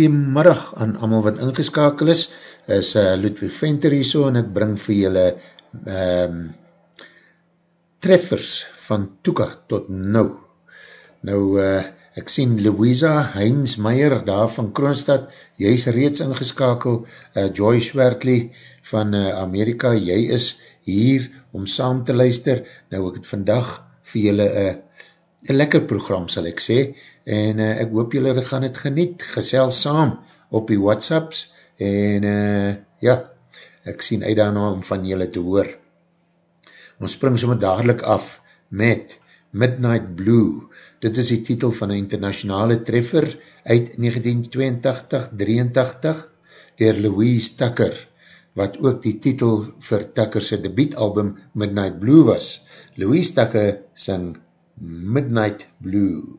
goeiemiddag aan allemaal wat ingeskakel is, is uh, Ludwig Venter hier so en ek bring vir julle um, treffers van Toeka tot nou. Nou, uh, ek sien Louisa Heinz Meyer daar van Kroonstad, jy is reeds ingeskakel, uh, Joy Schwertley van uh, Amerika, jy is hier om saam te luister. Nou, ek het vandag vir julle een uh, lekker program, sal ek sê, en uh, ek hoop julle gaan het geniet, gesel saam op die whatsapps, en uh, ja, ek sien uit daarna om van julle te hoor. Ons spring somme dadelijk af met Midnight Blue, dit is die titel van een internationale treffer uit 1982-83, dier Louise Tucker, wat ook die titel vir Tucker's debietalbum Midnight Blue was. Louise Tucker sing Midnight Blue.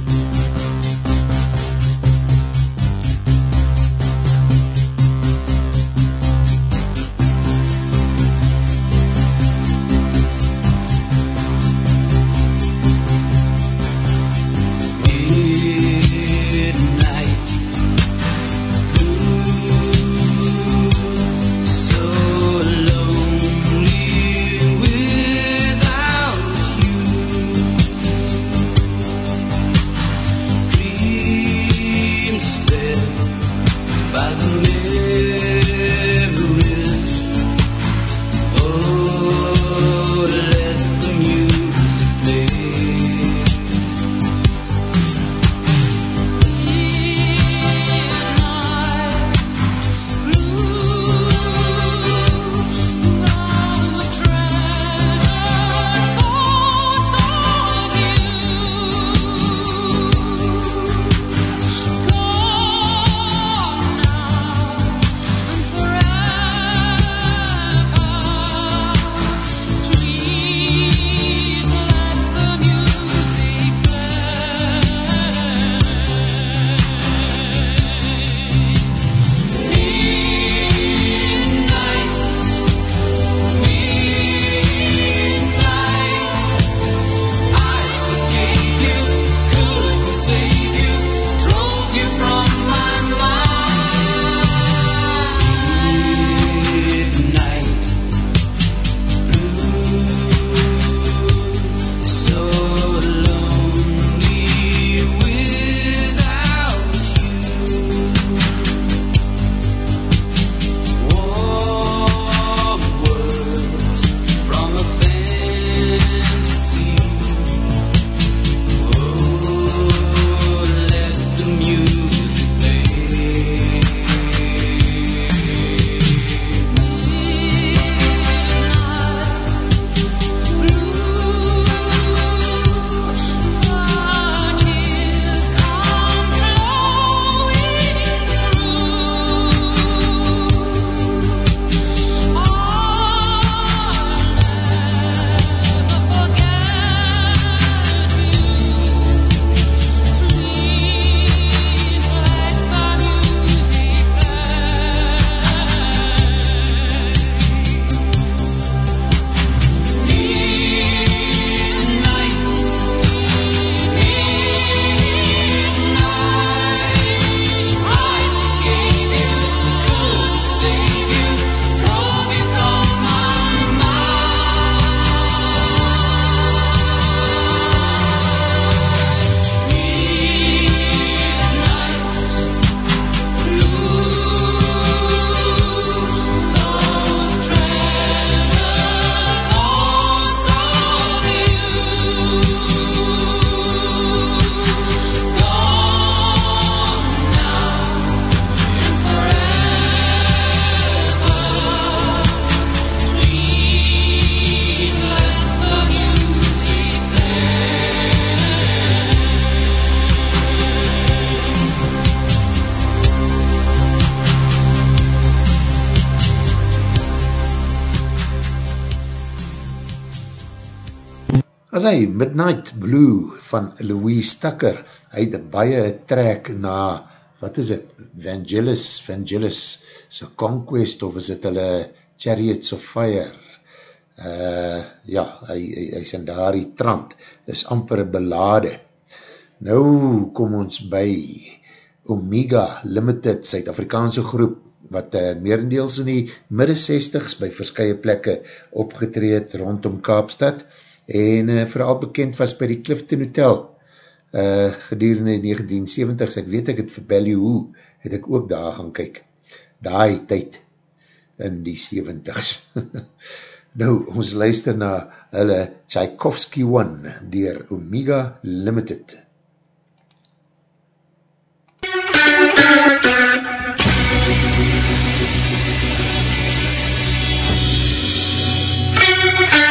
Midnight Blue van Louise Tucker, hy het baie trek na, wat is het, Vangelis, Vangelis, so Conquest, of is het hulle Chariots of Fire, uh, ja, hy, hy, hy is in daar die trant, is amper belade. Nou kom ons by Omega Limited, Suid-Afrikaanse groep, wat uh, meerendeels in die midde 60s by verskye plekke opgetreed rondom Kaapstad en uh, vooral bekend was by die Clifton Hotel uh, gedurende 1970s, ek weet ek het vir Ballyhoo, het ek ook daar gaan kyk, daai tyd in die 70s. nou, ons luister na hulle Tchaikovsky One dier Omega Limited.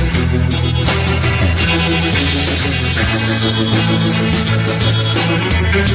Die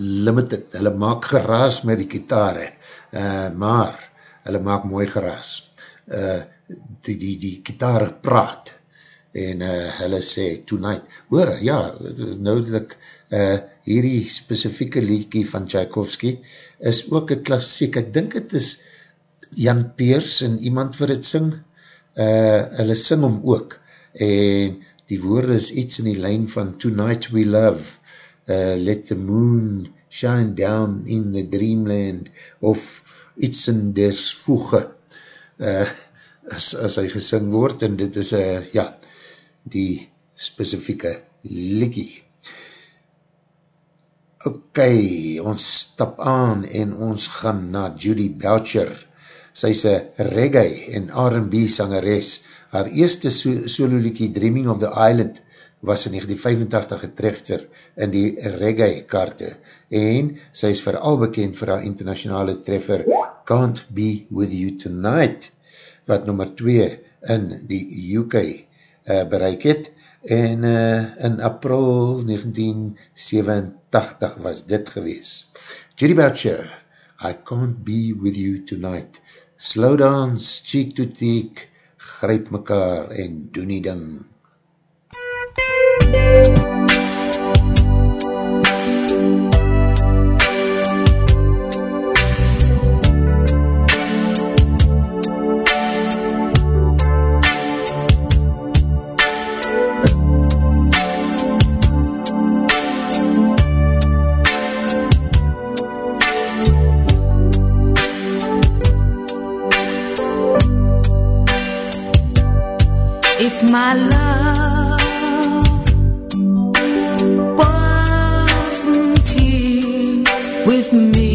Limited, hulle maak geraas met die kitare, uh, maar hulle maak mooi geraas. Uh, die, die, die kitare praat en uh, hulle sê tonight, o ja, nou dat ek uh, hierdie specifieke liedkie van Tchaikovsky is ook een klassiek, ek dink het is Jan Peers en iemand vir het sing, uh, hulle sing om ook en die woorde is iets in die lijn van Tonight we love, uh, let the moon shine down in the dreamland, of iets in des voege, uh, as, as hy gesing word, en dit is, uh, ja, die specifieke likkie. Ok, ons stap aan en ons gaan na Judy Boucher. Sy is een reggae en R&B sangeres. Haar eerste solo liekie Dreaming of the Island was in 1985 getrechter in die reggae kaarte en sy is vooral bekend vir haar internationale treffer Can't Be With You Tonight wat nummer 2 in die UK uh, eh, bereik het en uh, in april 1987 was dit gewees. Judy Boucher, I can't be with you tonight. Slow dance, cheek to cheek, grijp mekaar en doen die ding. MUZIEK my love me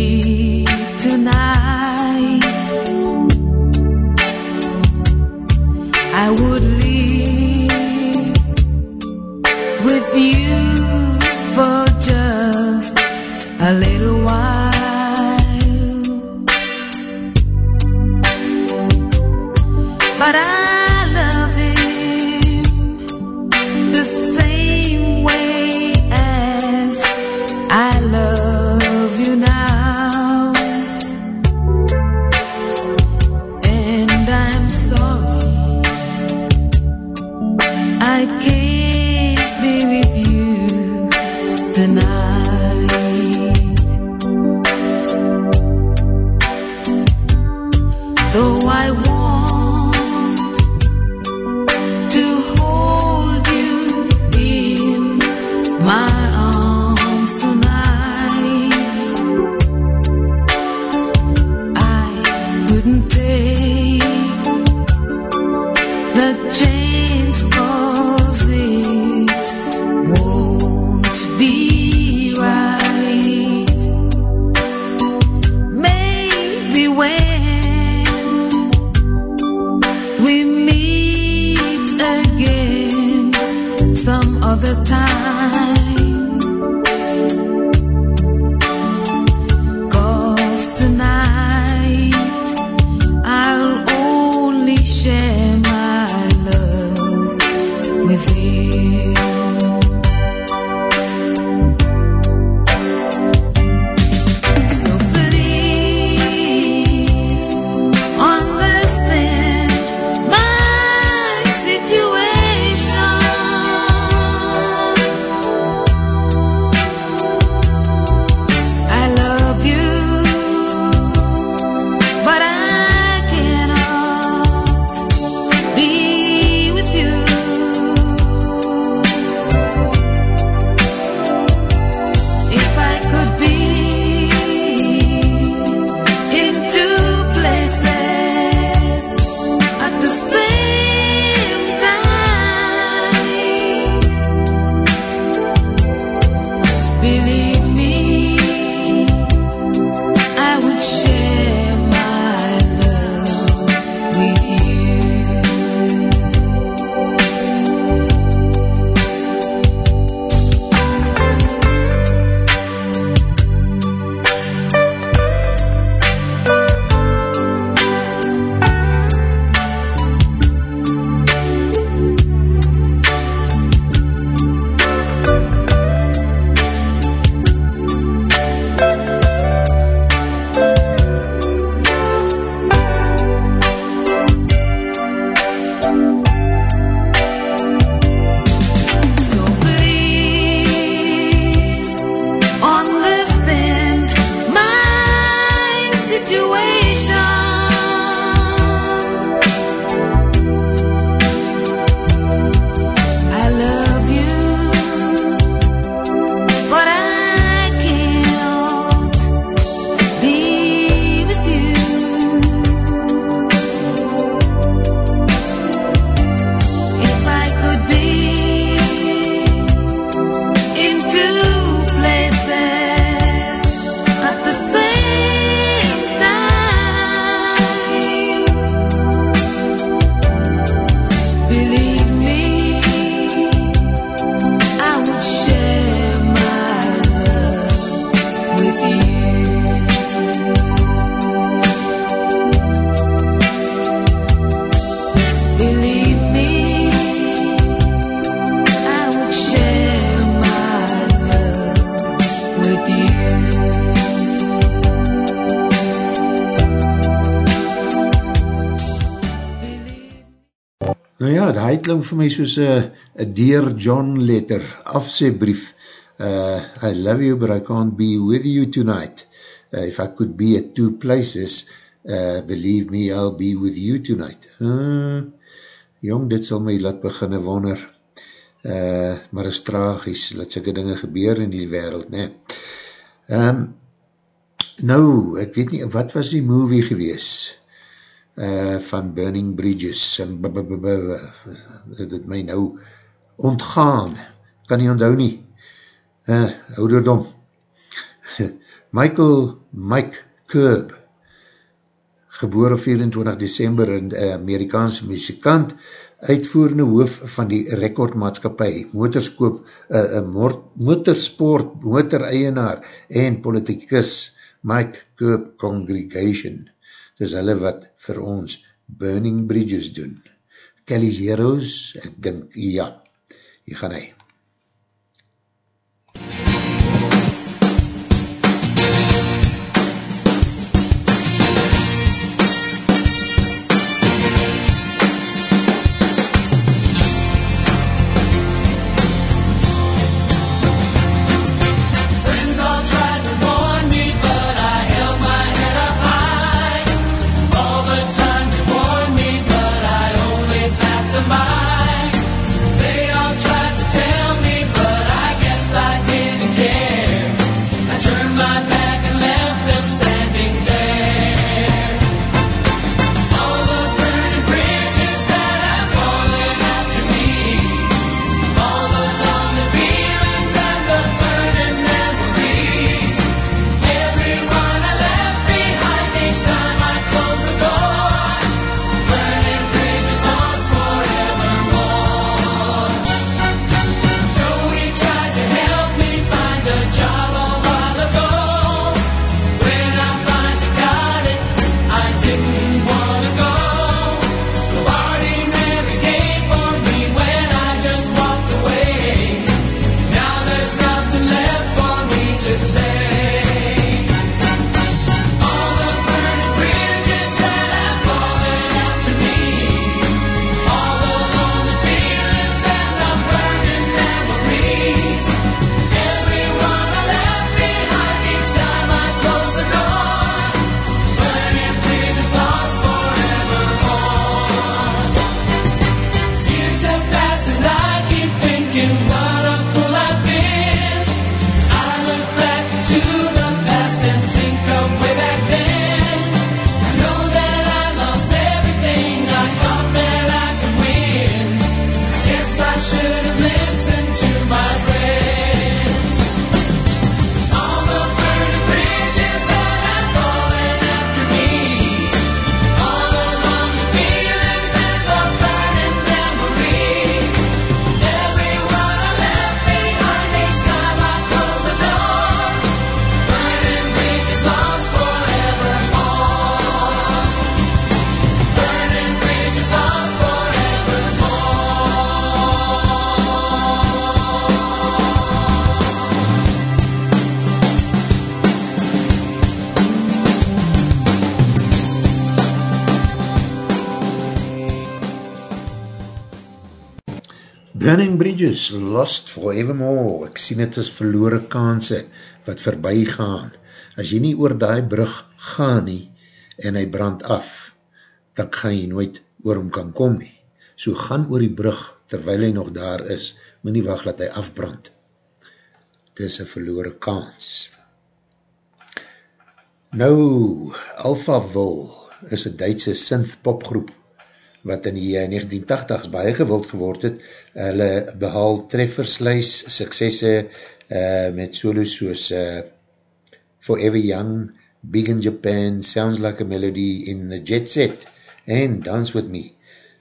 klink vir my soos een Dear John letter, afsebrief. Uh, I love you, but I can't be with you tonight. Uh, if I could be at two places, uh, believe me, I'll be with you tonight. Uh, jong, dit sal my laat beginne wonder. Uh, maar is tragies, laat syke dinge gebeur in die wereld, ne. Um, nou, ek weet nie, wat was die movie gewees? Uh, van Burning Bridges en dit het my nou ontgaan. Kan nie onthou nie. Uh, ouderdom. Michael Mike Kerb geboren 24 december in uh, Amerikaanse muzikant uitvoerende hoof van die rekordmaatskapie motorskoop uh, motorsport motoreienaar en politikus Mike Kerb Congregation dis hulle wat vir ons Burning Bridges doen. Kelly's Heroes, ek dink, ja, hier gaan hy. Bridges, Lost Forevermore, ek sien het as verloore kanse wat voorbij gaan. As jy nie oor die brug gaan nie en hy brand af, dan gaan jy nooit oor hom kan kom nie. So gaan oor die brug terwyl hy nog daar is, moet nie wacht dat hy afbrand. Dit is een verloore kans. Nou, Alpha Will is een Duitse synth popgroep wat in die 1980s baie gewild geword het, hulle behaal treffersluis, suksesse uh, met solos soos uh, Forever Young, Big in Japan, Sounds Like a Melody in the Jet Set, en Dance With Me.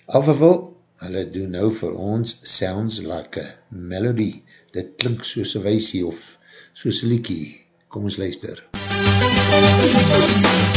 Alvervol, hulle doen nou vir ons Sounds Like a Melody. Dit klink soos een weisie of soos een liekie. Kom ons luister. MUZIEK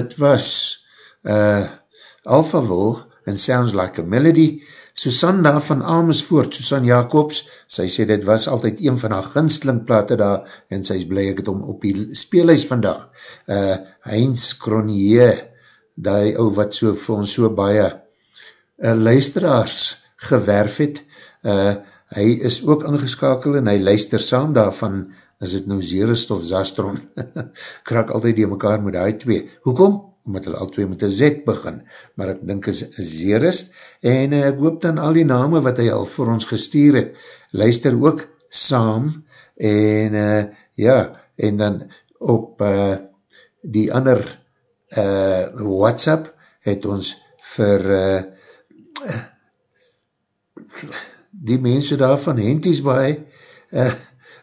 dit was uh, Alphaville and Sounds Like a Melody. Susan daar van Amersfoort, Susan Jacobs, sy sê dit was altyd een van haar ginstlingplate daar en sy is blij ek het om op die speelhuis vandag. Uh, Heinz Cronier, die ou wat so vir ons so baie uh, luisteraars gewerf het, uh, hy is ook ingeskakel en hy luister saam daarvan is het nou Zerist of Zastron, krak altyd die mekaar met die twee. Hoekom? Omdat hulle al twee met een Z begin, maar ek dink is Zerist, en uh, ek hoop dan al die name wat hy al vir ons gestuur het, luister ook saam, en uh, ja, en dan op uh, die ander uh, WhatsApp het ons vir uh, die mense daar van Henties baie, uh,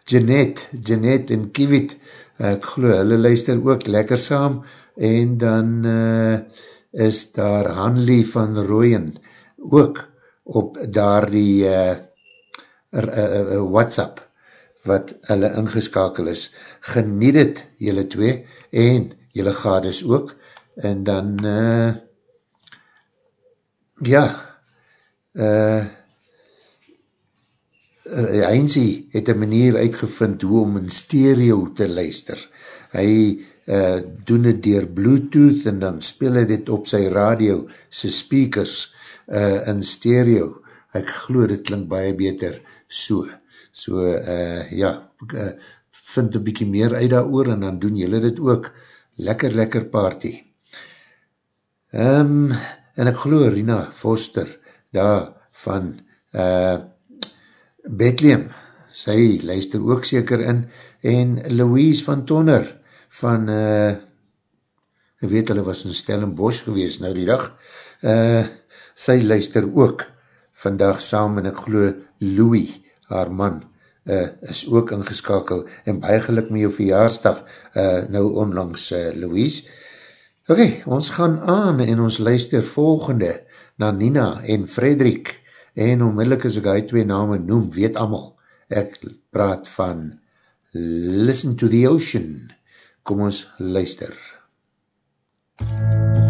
Jeanette, Jeanette en Kiewit, ek geloof, hulle luister ook lekker saam, en dan uh, is daar Hanlie van Rooyen, ook op daar die uh, uh, uh, WhatsApp, wat hulle ingeskakel is. Geniet het, julle twee, en julle gades ook, en dan, uh, ja, eh, uh, uh, Heinzie het een manier uitgevind hoe om in stereo te luister. Hy uh, doen het dier bluetooth en dan speel hy dit op sy radio, sy speakers uh, in stereo. Ek glo dit klink baie beter so. So uh, ja, uh, vind een bykie meer uit daar oor en dan doen jylle dit ook. Lekker, lekker party. Um, en ek glo Rina Foster daar van uh, Bethlehem, sy luister ook seker in, en Louise van Tonner, van, uh, ek weet hulle was in Stellenbosch gewees nou die dag, uh, sy luister ook vandag saam, en ek glo Louis, haar man, uh, is ook ingeskakel, en baie geluk met jou verjaarsdag, uh, nou onlangs uh, Louise. Ok, ons gaan aan, en ons luister volgende, na Nina en Frederik, en onmiddellik as ek hy twee name noem, weet amal, ek praat van Listen to the Ocean. Kom ons luister. There's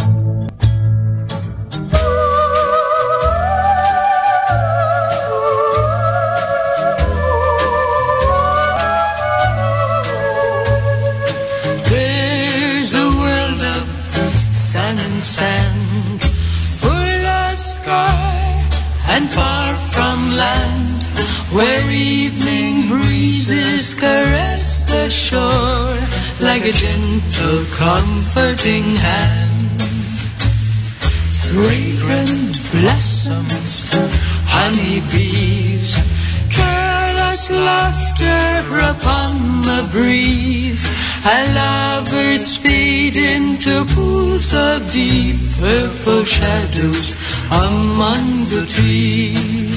evening breezes caress the shore like a gentle, comforting hand. Fragrant blossoms, honey bees, careless laughter upon the breeze, and lovers fade into pools of deep purple shadows among the trees.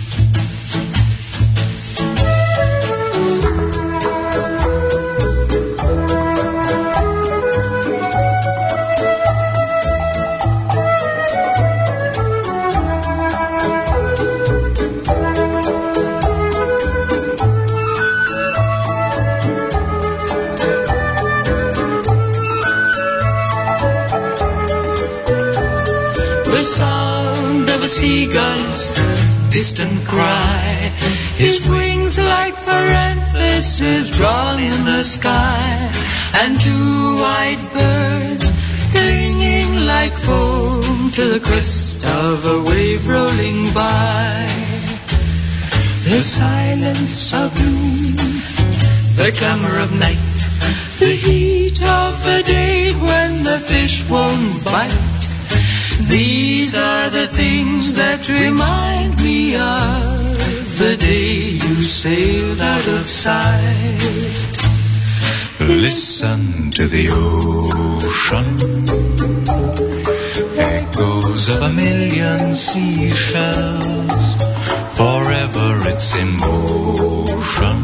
The sound of a seagull's distant cry. His wings like parentheses drawn in the sky. And two white birds clinging like foam to the crest of a wave rolling by. The silence of noon, the clamor of night, the heat of the day when the fish won't bite. These are the things that remind me of the day you sailed out of sight. Listen to the ocean, echoes of a million seashells. Forever it's in motion,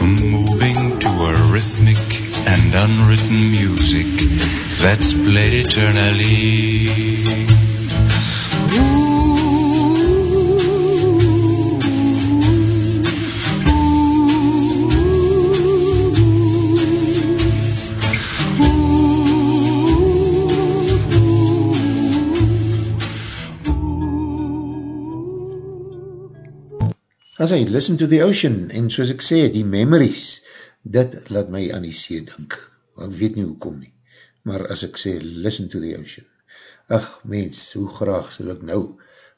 moving to a rhythmic and unwritten music that's played eternally. as hy listen to the ocean, en soos ek sê, die memories, dit laat my aan die see dink, ek weet nie hoe kom nie, maar as ek sê, listen to the ocean, ach mens, hoe graag sal ek nou,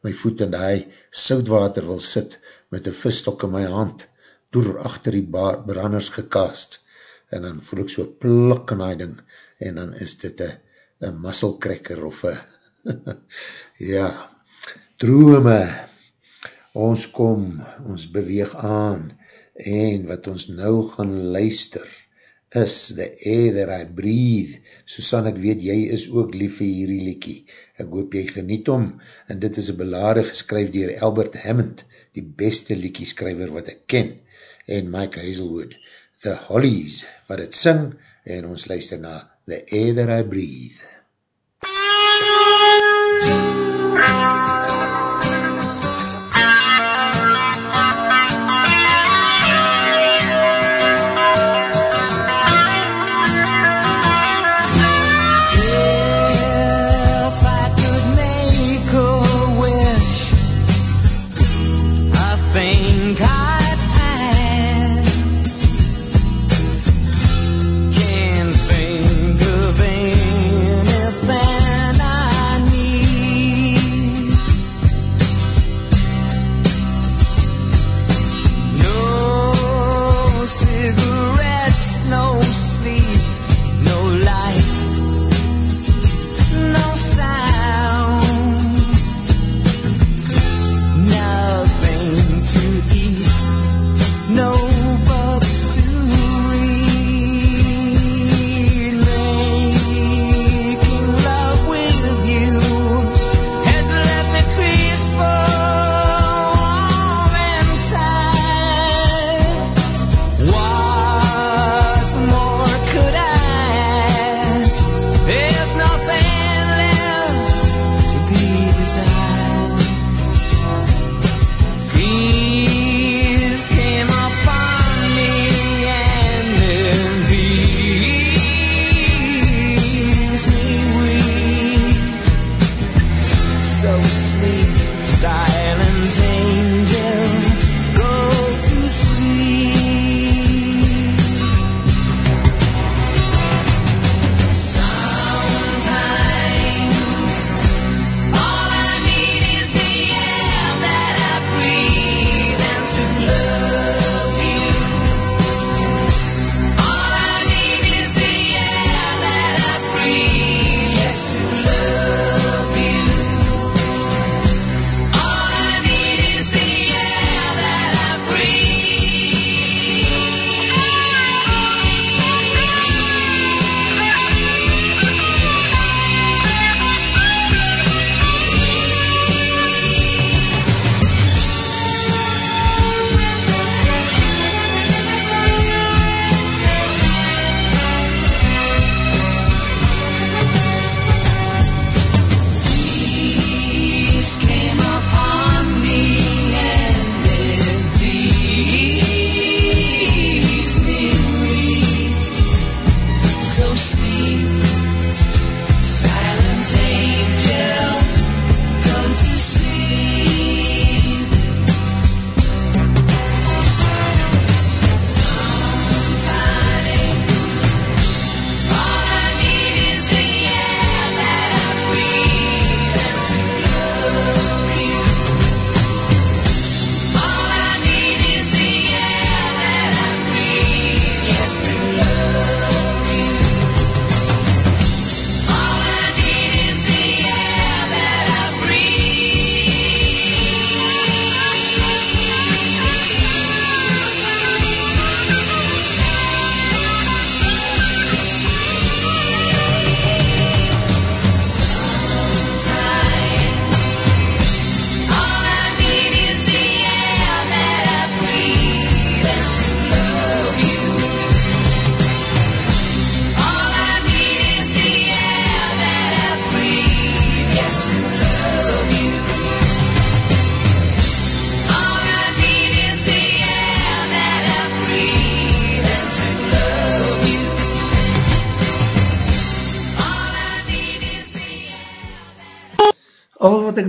my voet in die soudwater wil sit, met een visstok in my hand, door achter die branders gekast, en dan voel ek so plak in die ding, en dan is dit een musselkrekker, of een, ja, drome, ons kom, ons beweeg aan, en wat ons nou gaan luister, is the air that I breathe. Susan, ek weet, jy is ook lief vir hierdie liekie. Ek hoop jy geniet om, en dit is een belade geskryf dier Albert Hammond, die beste liekie skryver wat ek ken, en Mike Hazelwood, The Hollies, wat het sing, en ons luister na The Air That I Breathe.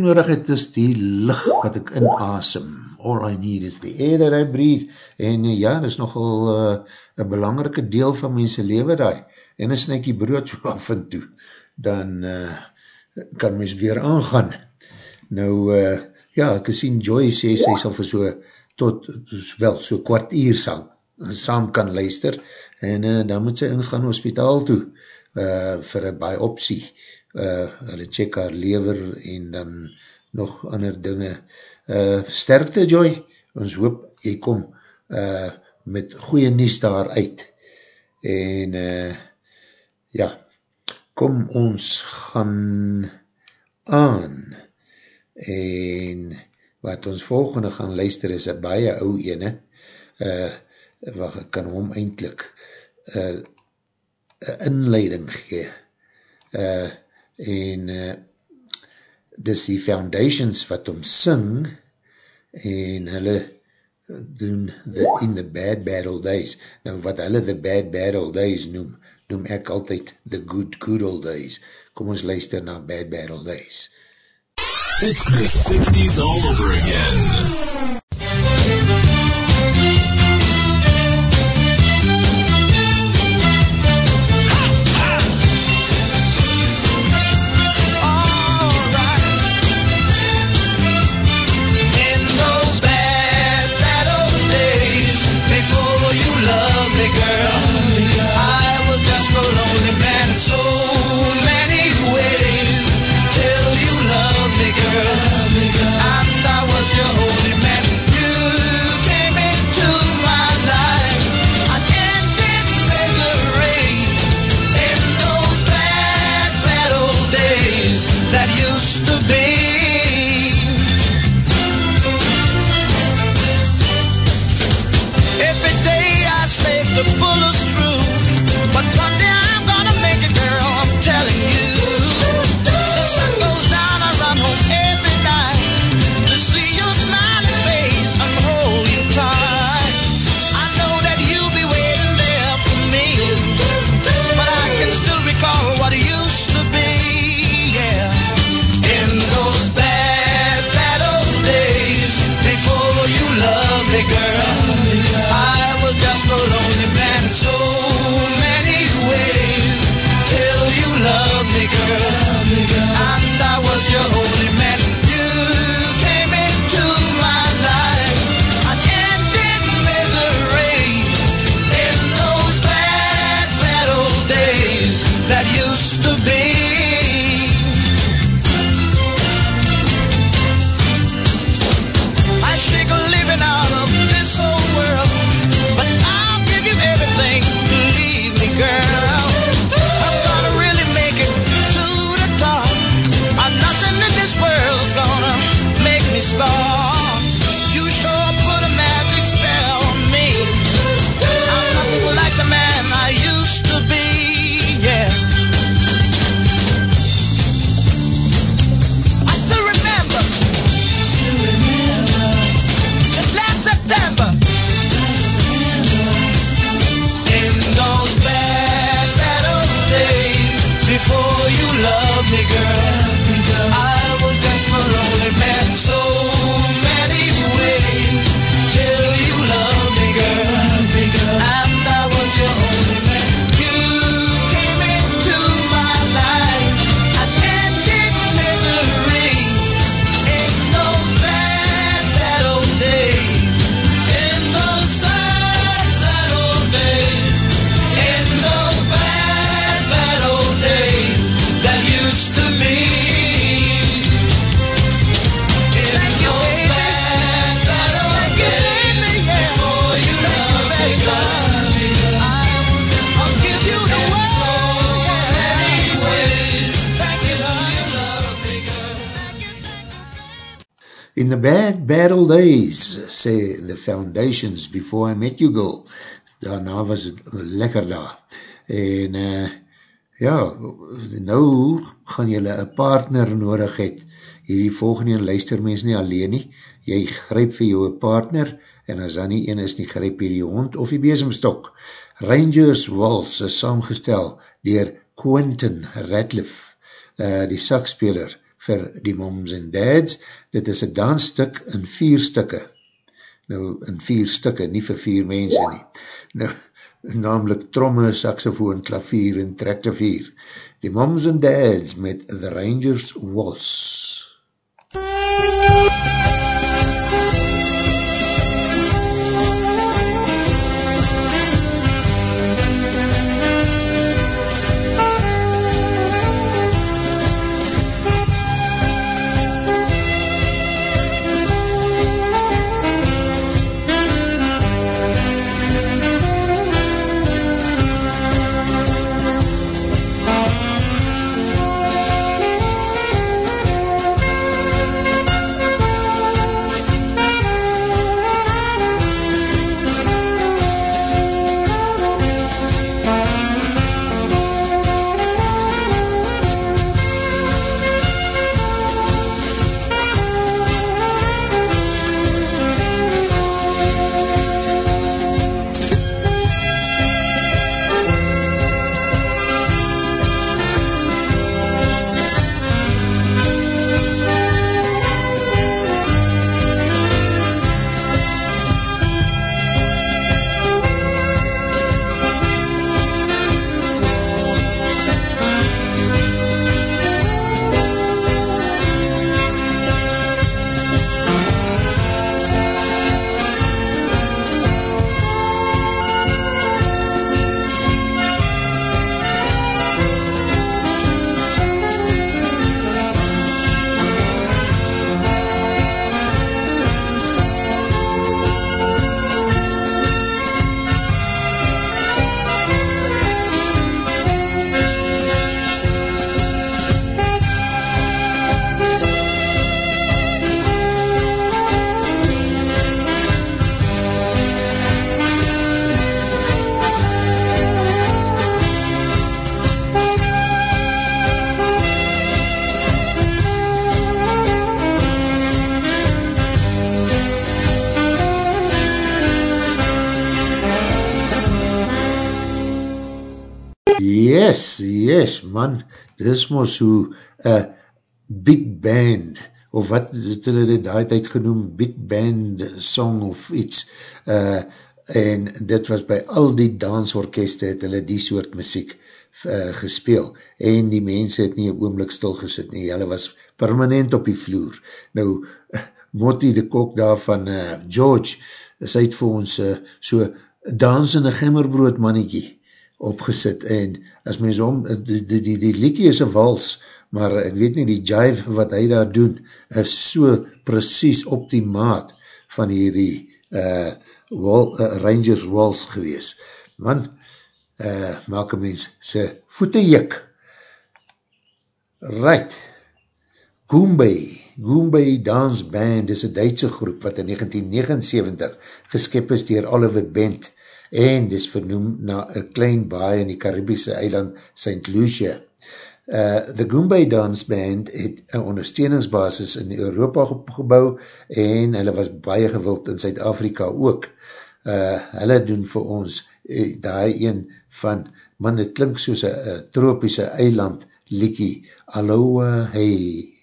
Nodig het is die licht wat ek inasem. All I need is the air that I breathe. En uh, ja, dit is nogal uh, een belangrike deel van mense leven daai. En een snikkie brood af en toe, dan uh, kan mens weer aangaan. Nou, uh, ja, ek sien Joy sê, sy sal vir so, tot, wel, so kwartier sal, saam kan luister, en uh, dan moet sy ingaan hospitaal toe, uh, vir een biopsie, uh, hulle check haar lever, en dan nog ander dinge, uh, sterkte Joy, ons hoop, jy kom, uh, met goeie nies daar uit, en, uh, ja, kom ons gaan aan, en wat ons volgende gaan luister is een baie ou ene, uh, wat kan hom eindelijk uh, inleiding gee. Uh, en uh, dis die foundations wat hom sing, en hulle doen the, in the bad bad old days. Nou wat hulle the bad bad old days noem, noem ek altyd the good good old days. Kom ons luister na bad bad old days. It's the 60s all over again. Days, sê the foundations before I met you girl. Daarna was het lekker daar. En uh, ja, nou gaan jylle een partner nodig het. Hierdie volgende een luister mens nie alleen nie. Jy gryp vir jou een partner en as dan nie een is nie, gryp hier die hond of die bezemstok. Rangers Waltz is saamgestel dier Quentin Ratliff, uh, die sakspeler vir die moms en dads. Dit is een dansstuk in vier stukke. Nou, in vier stukke, nie vir vier mense nie. Nou, namelijk tromme, saxofoon, klavier en trekklavier. Die moms en dads met The Rangers Waltz. Mos hoe uh, big band, of wat het hulle dit daai tijd genoem, big band song of iets, uh, en dit was by al die dansorkeste het hulle die soort muziek uh, gespeel, en die mense het nie een oomlik stilgesit nie, hulle was permanent op die vloer. Nou, Motti de Kok daar van uh, George, is uit vir ons uh, so dansende gemmerbrood mannetjie, opgesit en as mens om, die, die, die, die liekie is een wals, maar ek weet nie, die jive wat hy daar doen, is so precies op die maat van hierdie uh, wal, uh, Rangers wals gewees. Man, uh, maak een mens sy voete jik. Right, Goombay, Goombay Dance Band is een Duitse groep wat in 1979 geskip is dier Oliver Bent, en dis vernoem na een klein baie in die Caribiese eiland St. Lucia. Uh, the Goombay Dance Band het een ondersteuningsbasis in Europa gebouw en hulle was baie gewild in Zuid-Afrika ook. Uh, hulle doen vir ons uh, daai een van, man het klink soos een tropiese eiland liekie, Aloha Hey.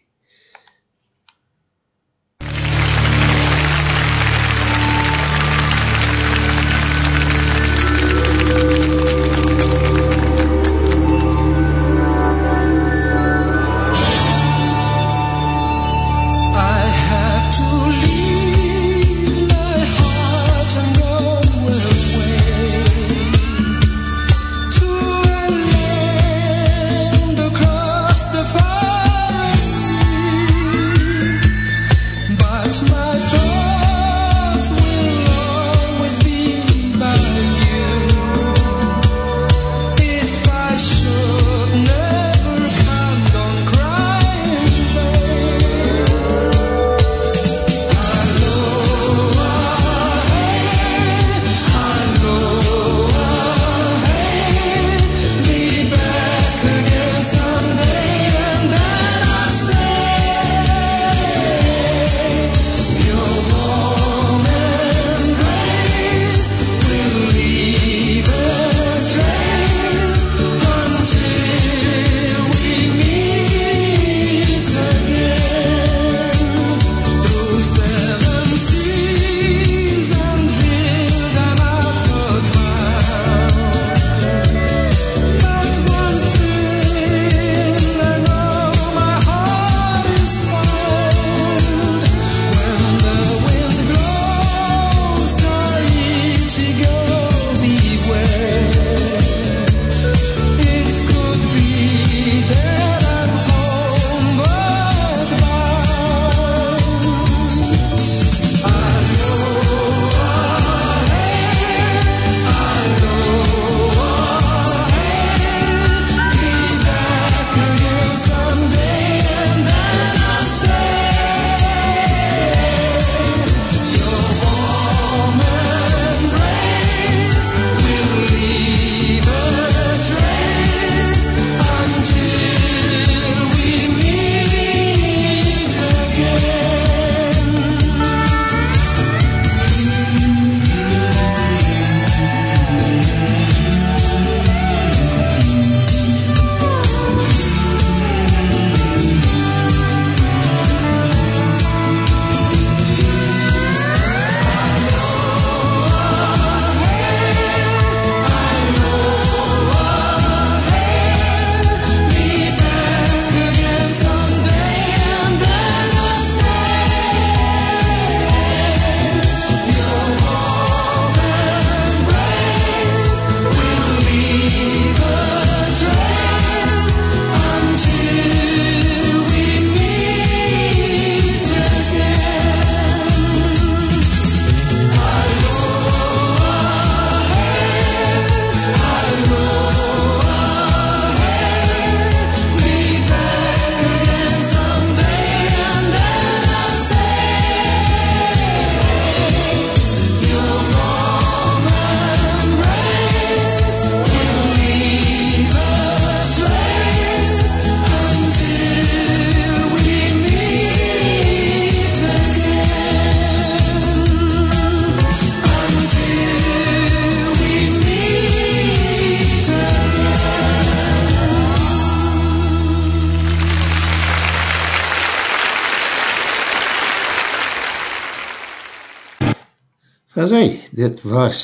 As hy, dit was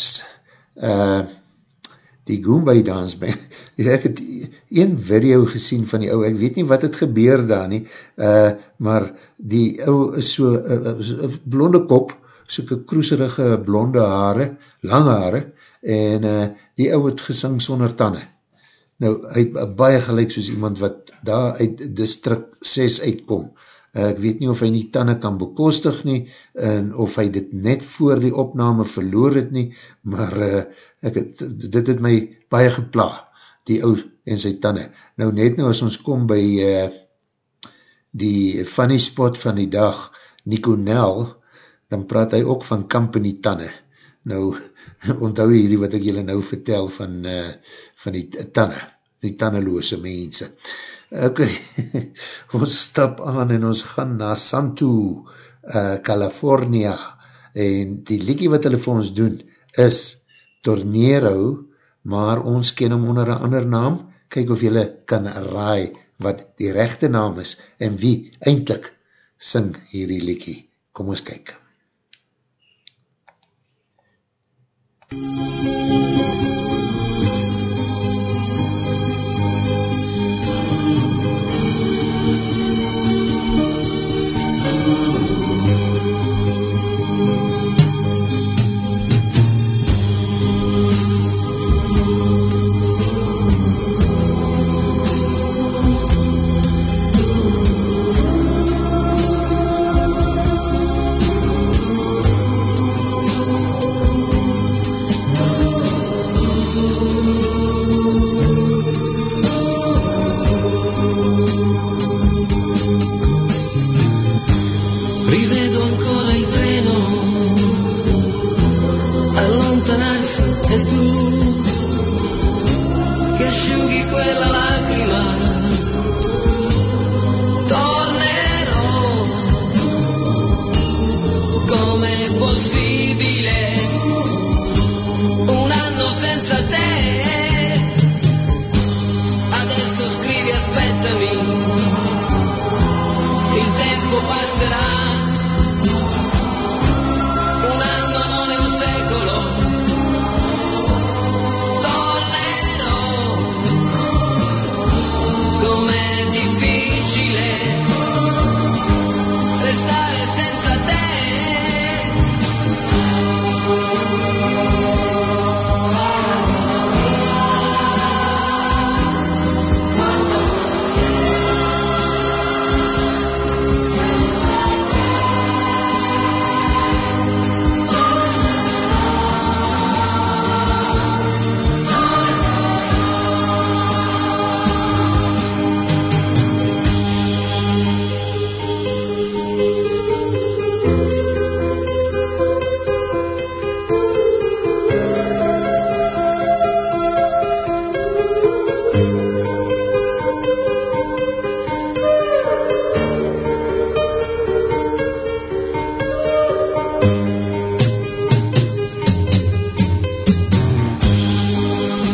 uh, die Goombay Dance Band. ek het een video gesien van die ou, ek weet nie wat het gebeur daar nie, uh, maar die ou is so, uh, uh, blonde kop, soke kroeserige blonde haare, lang haare, en uh, die ou het gesing sonder tanden. Nou, hy het baie gelijk soos iemand wat daar uit district 6 uitkom, Uh, ek weet nie of hy nie tanden kan bekostig nie, en of hy dit net voor die opname verloor het nie, maar uh, ek het, dit het my baie gepla, die ou en sy tanden. Nou net nou as ons kom by uh, die funny spot van die dag, Nico Nel, dan praat hy ook van company tanden. Nou, onthou hierdie wat ek julle nou vertel van, uh, van die tanden, die tandeloose mense. Ok, ons stap aan en ons gaan na Santo, uh, California, en die liekie wat hulle vir ons doen is Tornero, maar ons ken hom onder een ander naam, kyk of julle kan raai wat die rechte naam is, en wie eindelijk sing hierdie liekie. Kom ons kyk.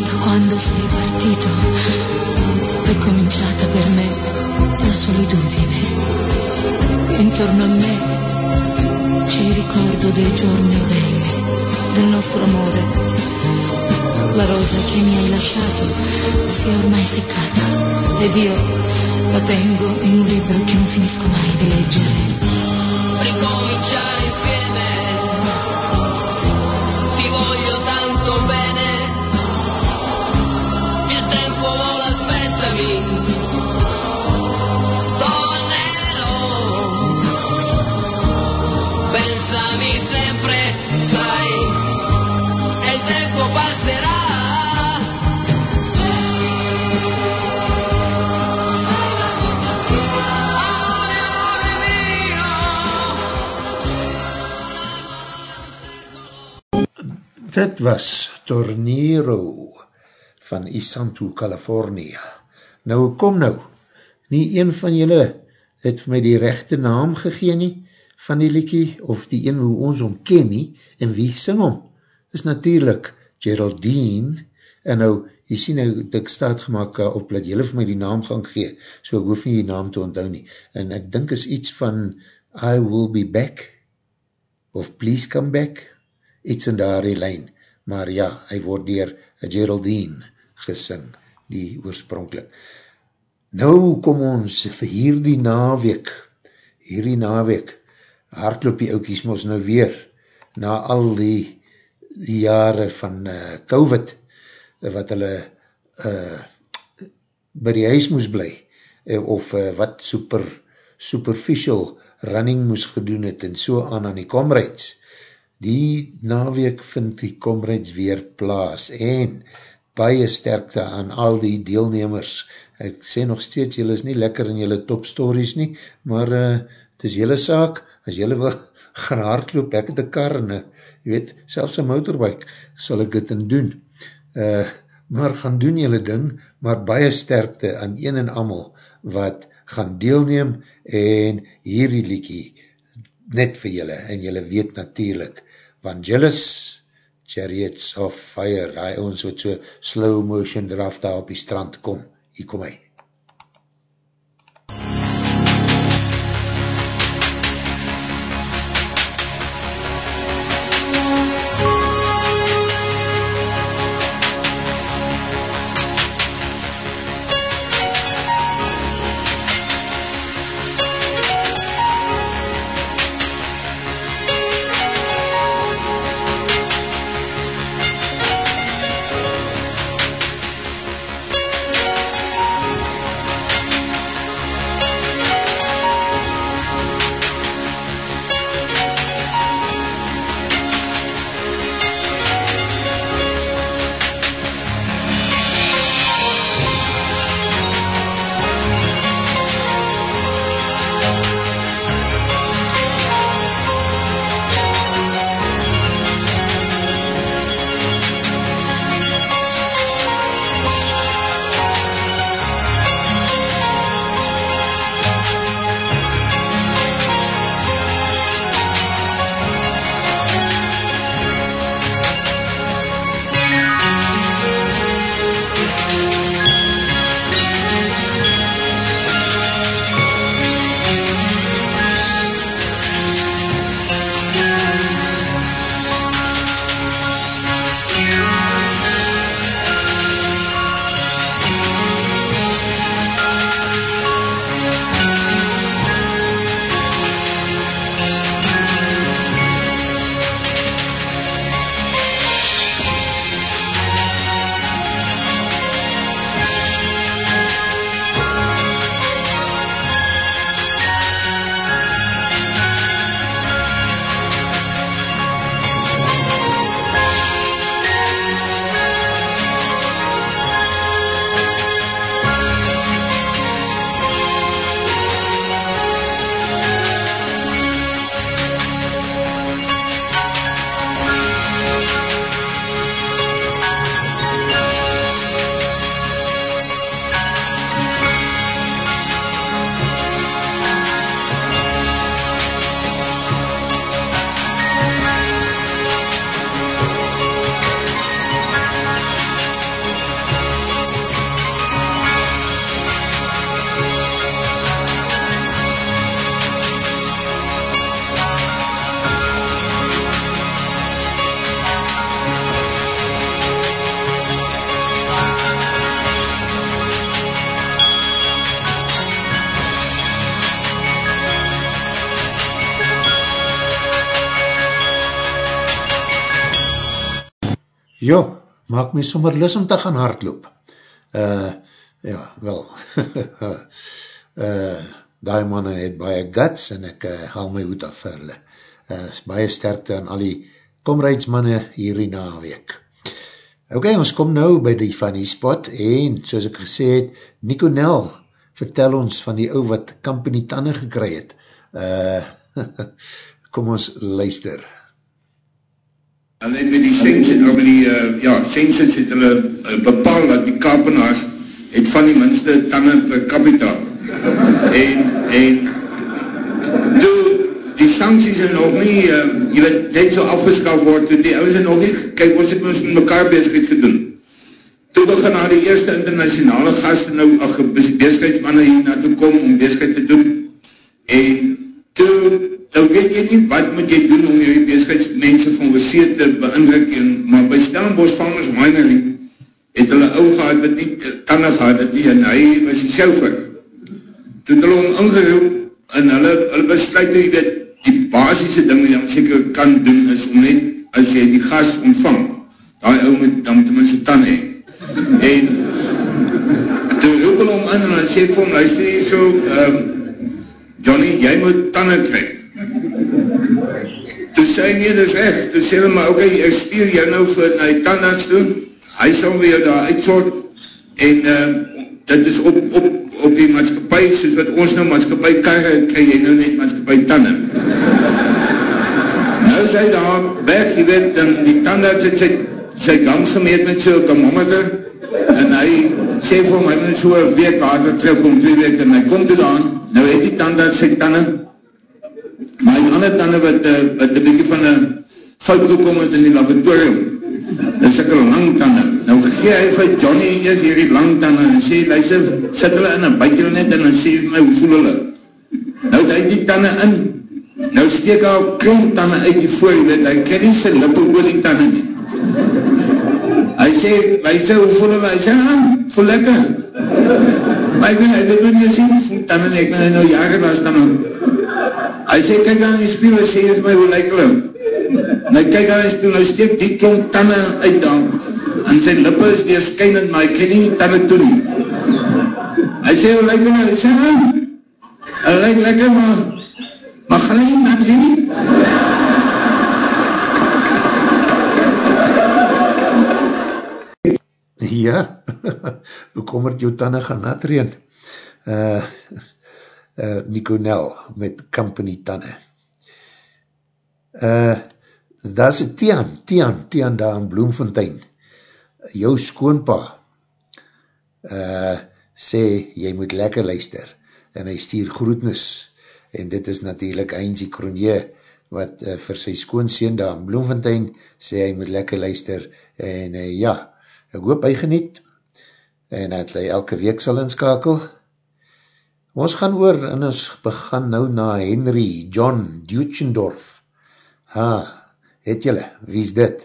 Da quando sei partito è cominciata per me la solitudine. Intorno a me c'è il ricordo dei giorni belli del nostro amore. La rosa che mi hai lasciato si è ormai seccata ed io la tengo in un libro che non finisco mai di leggere MUZIEK Dit was Tornero van Isanto, California. Nou, kom nou, nie een van julle het vir my die rechte naam gegeen nie van die liekie, of die een hoe ons om ken nie, en wie sing om? Is natuurlijk Geraldine, en nou, jy sien nou, ek staat gemaakt op, dat julle vir my die naam gaan gee, so ek hoef nie die naam te onthou nie, en ek dink is iets van I will be back, of please come back, iets in daar die lijn, maar ja, hy word dier Geraldine gesing, die oorspronkelijk. Nou kom ons vir hierdie naweek, hierdie naweek, hardloop die oukies mos nou weer, na al die, die jare van uh, COVID, wat hulle uh, by die huis moes bly, uh, of uh, wat super, superficial running moes gedoen het, en so aan aan die Comrades. Die naweek vind die Comrades weer plaas, en baie sterkte aan al die deelnemers. Ek sê nog steeds, jylle is nie lekker in jylle top stories nie, maar uh, het is jylle saak, as jylle wil gaan hardloop, ek het een kar en jy weet, selfs een motorbike sal ek dit in doen. Uh, maar gaan doen jylle ding, maar baie sterkte aan een en amal wat gaan deelneem en hierdie liekie net vir jylle en jylle weet natuurlijk Vangelis Chariots of Fire, die ons wat so slow motion draf daar op die strand kom, hier kom hy. Maak my sommer lis om te gaan hardloop. Uh, ja, wel, uh, die manne het baie guts en ek uh, haal my hoed af vir hulle. Uh, baie sterkte aan al die komreidsmanne hierdie naweek. Ok, ons kom nou by die funny spot en soos ek gesê het, Nico Nel vertel ons van die ou wat kamp in die tanden gekry het. Uh, kom ons luister. En dan met die sensus, met die, uh, ja, sensus het hulle uh, bepaal dat die kapenaars het van die minste tanden per kapitaal. En, en, toe, die sancties is nog nie, uh, jy weet, net so afgeskaf word, toe die ouders nog nie, kyk, ons het ons met mekaar bezigheid gedoen. Toe begin na die eerste internationale gasten nou, ach, bezigheidsmannen hier naartoe kom om bezigheid te doen. En toe, nou weet jy nie, wat moet jy doen om jy bezigheidsmense van oorsee te Stellenbosch Farmers Winery het hulle ou gehad wat nie tanden gehad het nie en hy was die chauffeur. Toen hulle hom ingeroep en hulle, hulle besluit hoe jy weet, die basisse ding wat jy seker kan doen is om net, as jy die gas ontvang, die ou moet dan tenminste tanden heen. En toe roep hulle hom in en hy sê vir hom, luister hier so, um, Johnny, jy moet tanden krijg. Toe sê hy, nee, dit is echt. Toe sê hy, maar oké, okay, ek stuur jou nou vir na die tandarts doen, hy sal weer daar uitsort, en uh, dit is op, op, op die maatskapie, soos wat ons nou maatskapie karre, krijg jy nou net maatskapie tanden. nou is hy daar weg, jy weet, en die tandarts het sy, sy gans gemeet met so'n thermometer, en hy sê vir hom, hy moet so een week later terugkom, twee week, en hy kom toe daan, nou het die tandarts sy tanden, maar die ander tanden wat, uh, wat een beetje van een fout gekom het in die laboratorium, dit is een lang tanden, nou gegee hy vir Johnny eers hierdie lang tanden, en sê, luister, sit hulle in, en buit hulle net, en dan sê vir my, hoe voel hulle? Nou het hy die tanden in, nou steek hy al klomp tanden uit die voor, weet, hy ken nie sy lippe oor die tanden nie. Hy sê, luister, hoe voel hulle? Hy sê, ah, voel lekker. Maar ek weet, hy weet nie, hoe voel tanden, ek ben nou jaren was tanden. Hy sê, kyk aan die spiel, hy sê, is my, hoe lyk hulle? En hy kyk aan die spiel, hy steek die klomp tanden uit dan, en sy lippe is deerskynend, maar hy ken nie tanden toe nie. Hy sê, hoe lyk hulle? Hy sê, ah, hy lyk lekker, maar, maar gaan nie, maar sê nie. Ja, bekommerd jou tanden gaan natreen. Uh, uh, Nico Nel met company tanden. Uh, daar is Tian, Tian, Tian daar in Bloemfontein. Jou skoonpa uh, sê, jy moet lekker luister. En hy stuur groetnis. En dit is natuurlijk Einsie Kronje, wat uh, vir sy skoonseen daar in Bloemfontein sê, hy moet lekker luister. En uh, ja, ek hoop hy geniet. En dat hy elke week sal inskakel. Ons gaan oor en ons begaan nou na Henry John Duchendorf. Ha, het jylle, wie is dit?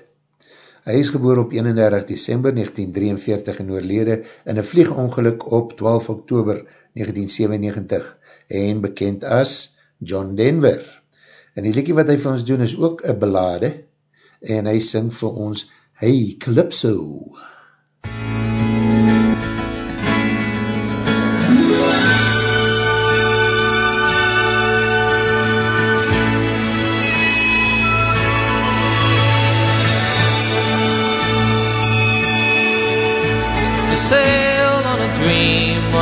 Hy is geboor op 31 december 1943 en oorlede in een vliegongeluk op 12 oktober 1997 en bekend as John Denver. En die liekie wat hy vir ons doen is ook een belade en hy sing vir ons Hey Calypso. Hey Calypso.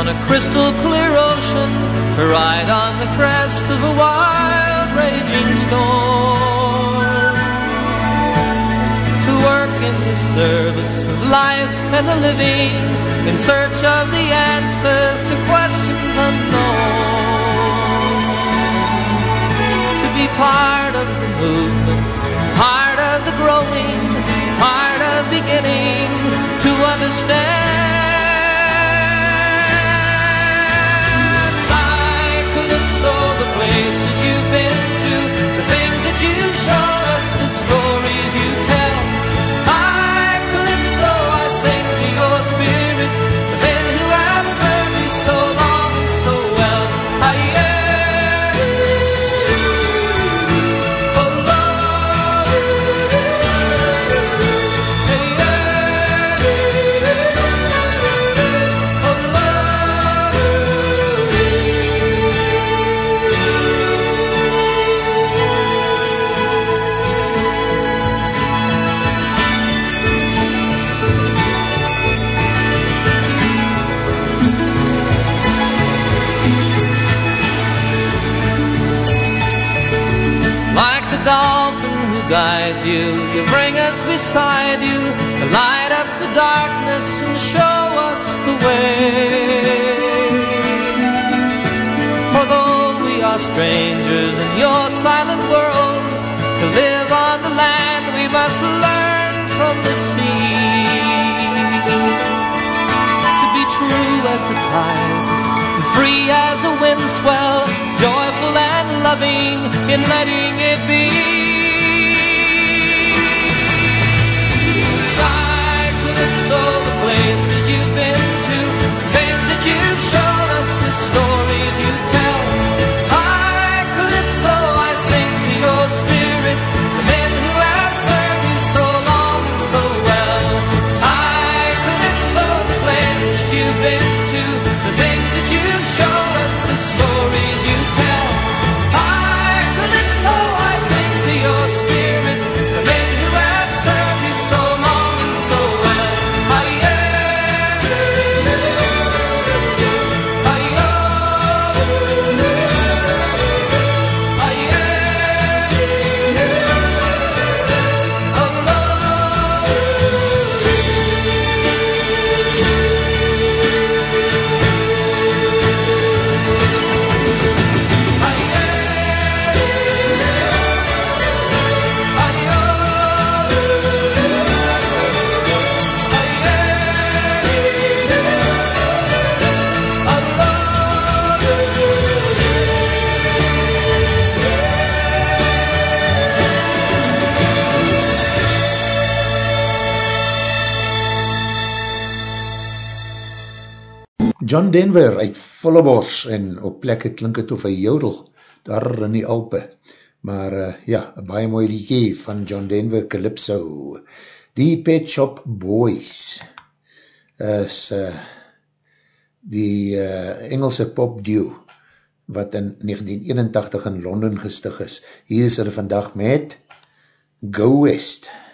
On a crystal clear ocean to ride on the crest of a wild raging storm. Work in the service of life and the living in search of the answers to questions unknown. To be part of the movement, part of the growing, part of beginning to understand guides strangers in your silent world, to live on the land we must learn from the sea. To be true as the tide, and free as a wind swell, joyful and loving in letting it be. John Denver uit Vollebors en op plekke klink het of hy jodel daar in die Alpe. Maar uh, ja, een baie mooi liedje van John Denver Calypso. Die Pet Shop Boys is uh, die uh, Engelse pop duo wat in 1981 in Londen gestig is. Hier is er vandag met Go West. Go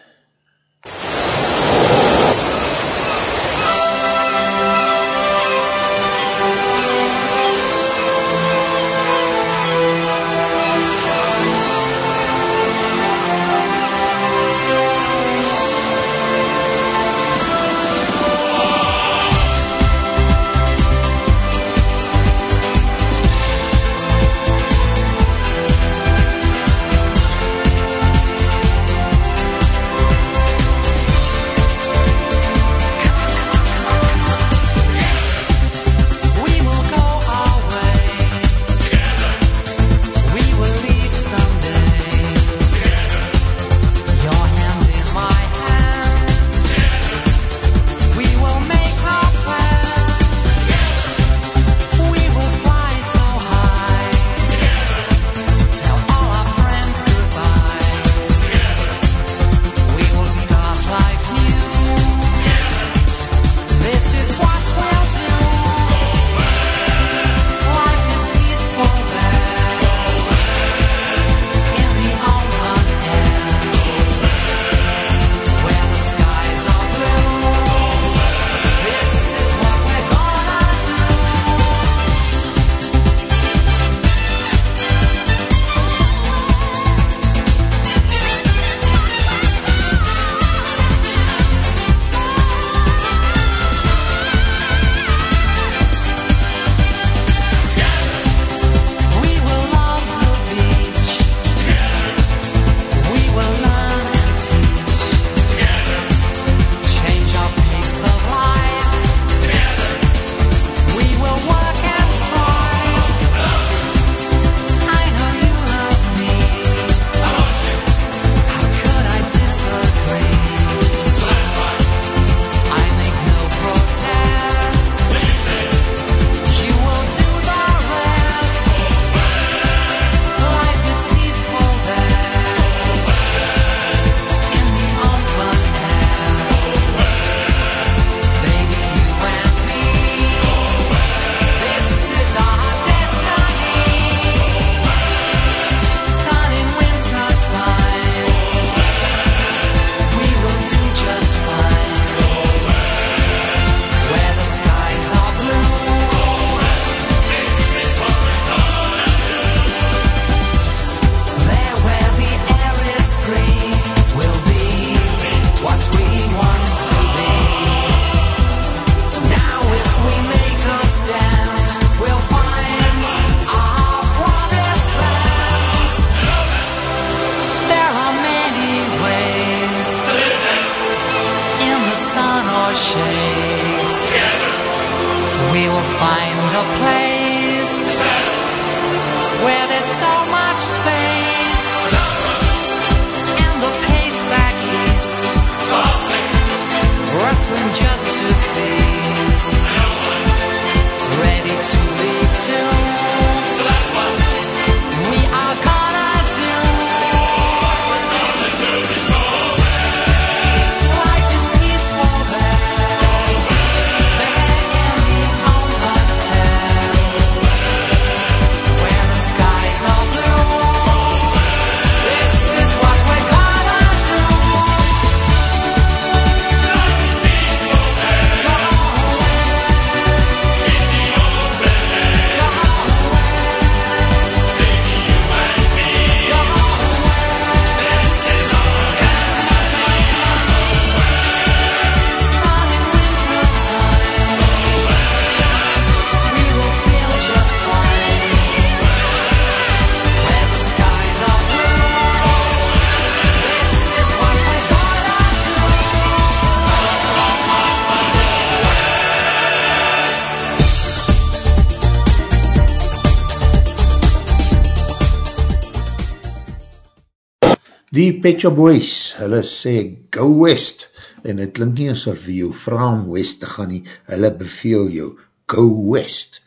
Die Pet Shop Boys, hulle sê go west, en het klink nie asof jou vraag om west te gaan nie, hulle beveel jou Go West.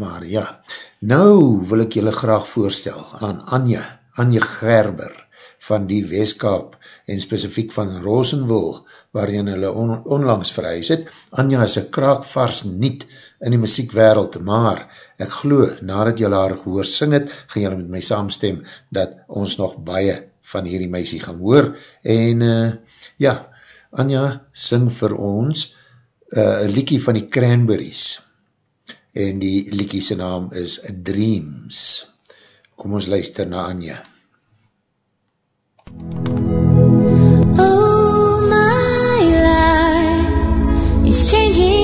Maar ja, nou wil ek julle graag voorstel aan Anja, Anja Gerber van die Westkaap en specifiek van Rosenwil, waarin hulle on, onlangs verhuis het. Anja is een kraakvars niet in die muziekwereld, maar ek glo, nadat julle haar gehoor sing het, gaan julle met my saamstem, dat ons nog baie van hierdie meisie gaan hoor. En uh, ja, Anja sing vir ons uh, een liekie van die Cranberries. En die liekie sy naam is Dreams. Kom ons luister na Anja. Oh, my life is changing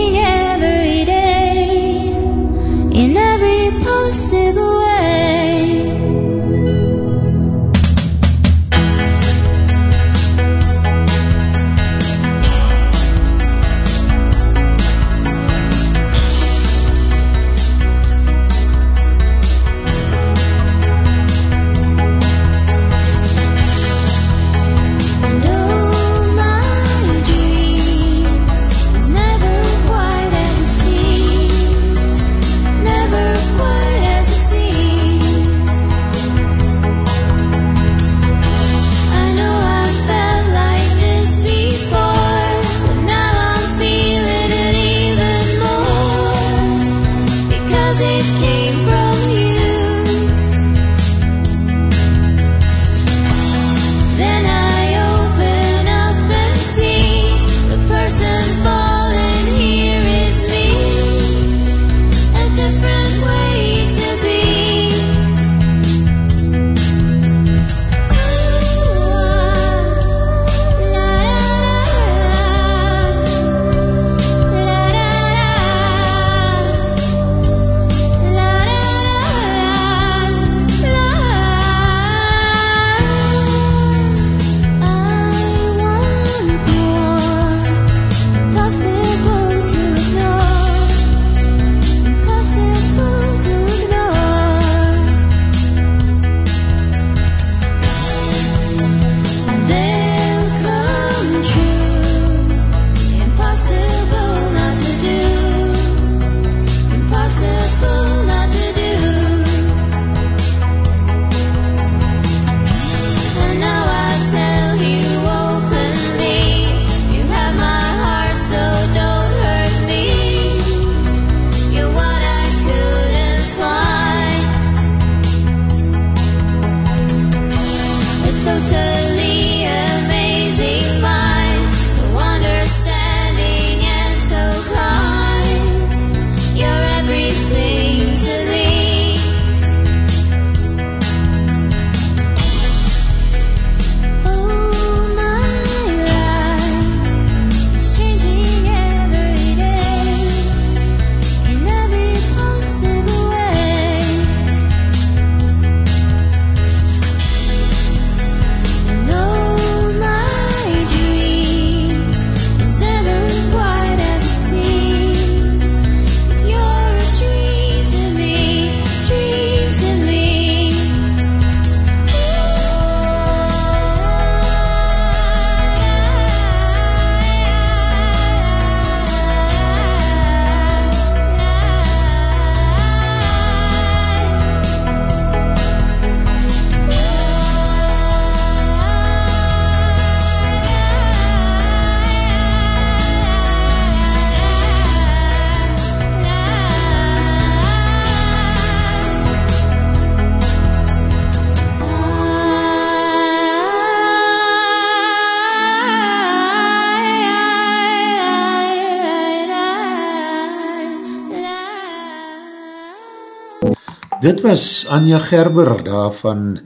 Dit was Anja Gerber daar van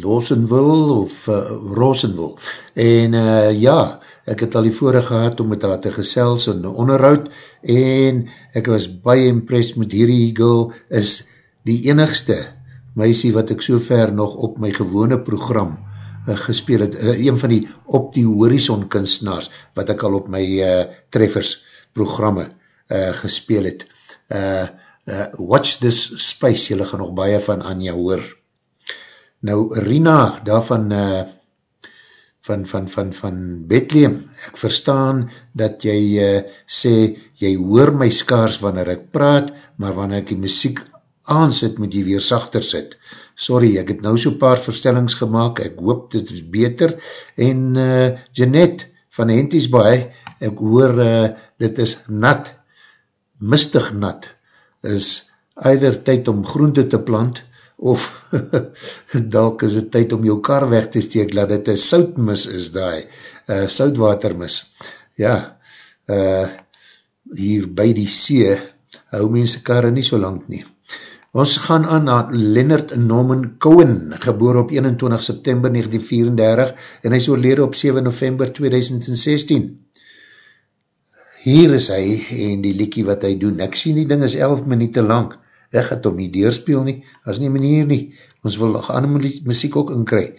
Losenwil of uh, Rosenwil. En uh, ja, ek het al die voorige gehad om met haar te gesels in onderhoud en ek was baie impressed met hierdie girl is die enigste meisie wat ek so ver nog op my gewone program uh, gespeel het. Uh, een van die op die horizon kunstenaars wat ek al op my uh, treffers programme uh, gespeel het. Uh, uh, Watch This Space, jylle gaan nog baie van Anja hoor. Nou, Rina, daarvan uh, van, van, van, van Bethlehem. Ek verstaan dat jy uh, sê, jy hoor my skaars wanneer ek praat, maar wanneer ek die muziek aansit, moet jy weer sachter sit. Sorry, ek het nou so paar verstellings gemaakt, ek hoop dit is beter. En uh, Jeanette van Henties Baai, ek hoor uh, dit is nat, mistig nat, is either tyd om groente te plant, of dalk is het tyd om jou kar weg te steek, laat het een soutmis is daai, uh, soutwatermis. Ja, uh, hier by die see, hou mense karre nie so lang nie. Ons gaan aan na Leonard Norman Cohen, geboor op 21 September 1934, en hy is oorlede op 7 November 2016. Hier is hy, en die liekie wat hy doen, ek sien die ding is 11 minuut lang, ek gaat om nie deurspeel nie, as nie manier nie, ons wil nog ander muziek ook inkry,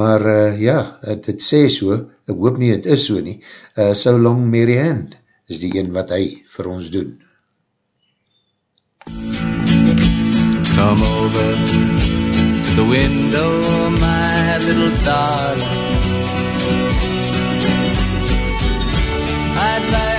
maar uh, ja, het, het sê so, ek hoop nie het is so nie, uh, So Long Mary Ann is die een wat hy vir ons doen. Come over to the window, my little darling. I'd like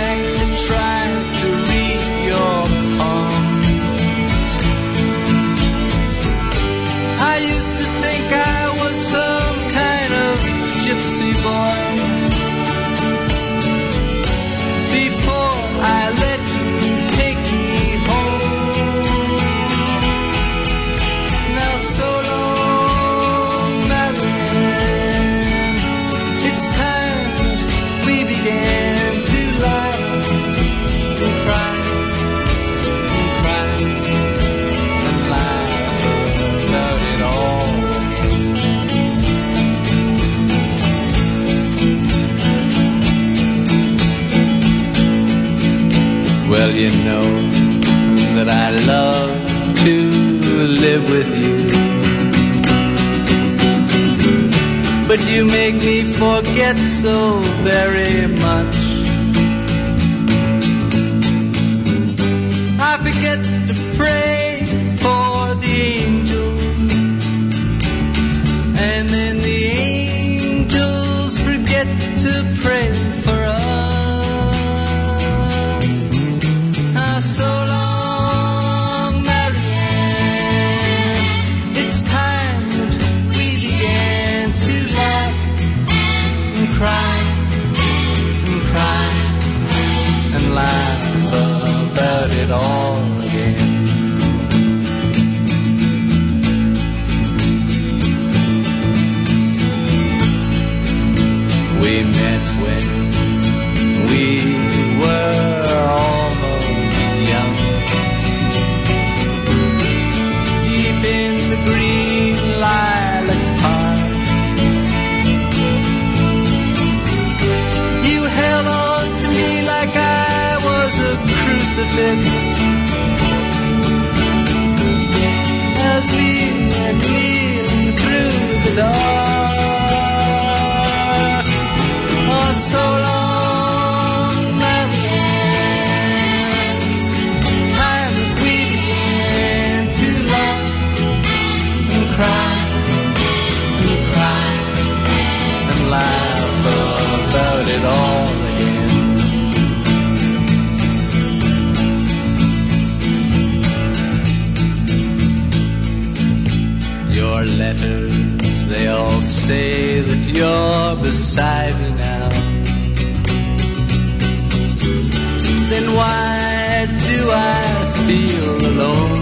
Well, you know that I love to live with you. But you make me forget so very much. I forget crucifix. As we say that you're beside me now. Then why do I feel alone?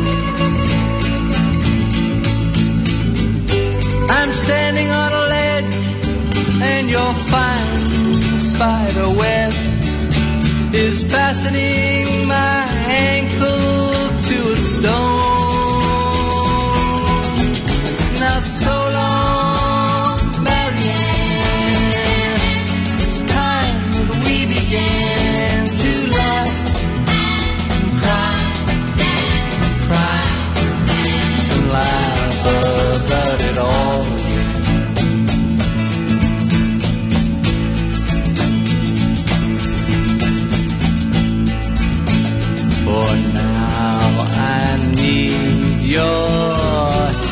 I'm standing on a ledge and your fine spider web is fastening my ankle to a stone. Now so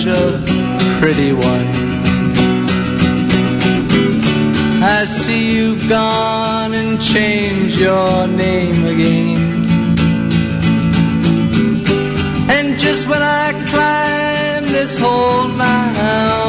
Such a pretty one. I see you've gone and changed your name again. And just when I climb this whole mountainside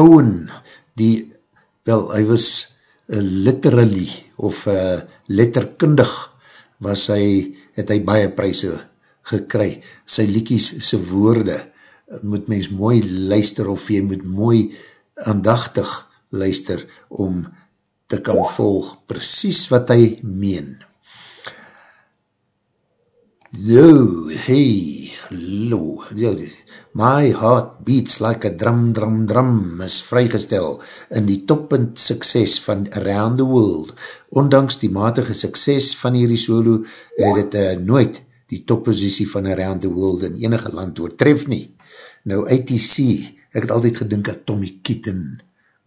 Cohen, die, wel, hy was uh, literally, of uh, letterkundig, was hy, het hy baie prijse gekry. Sy liekies, sy woorde, moet mens mooi luister, of jy moet mooi aandachtig luister, om te kan volg, precies wat hy meen. Yo, hey, lo, yo, My Heart Beats Like a Drum Drum Drum is vrygestel in die toppunt sukses van Around the World. Ondanks die matige sukses van hierdie solo, het het uh, nooit die toppositie van Around the World in enige land oortref nie. Nou, ATC, ek het altyd gedink aan Tommy Keaton,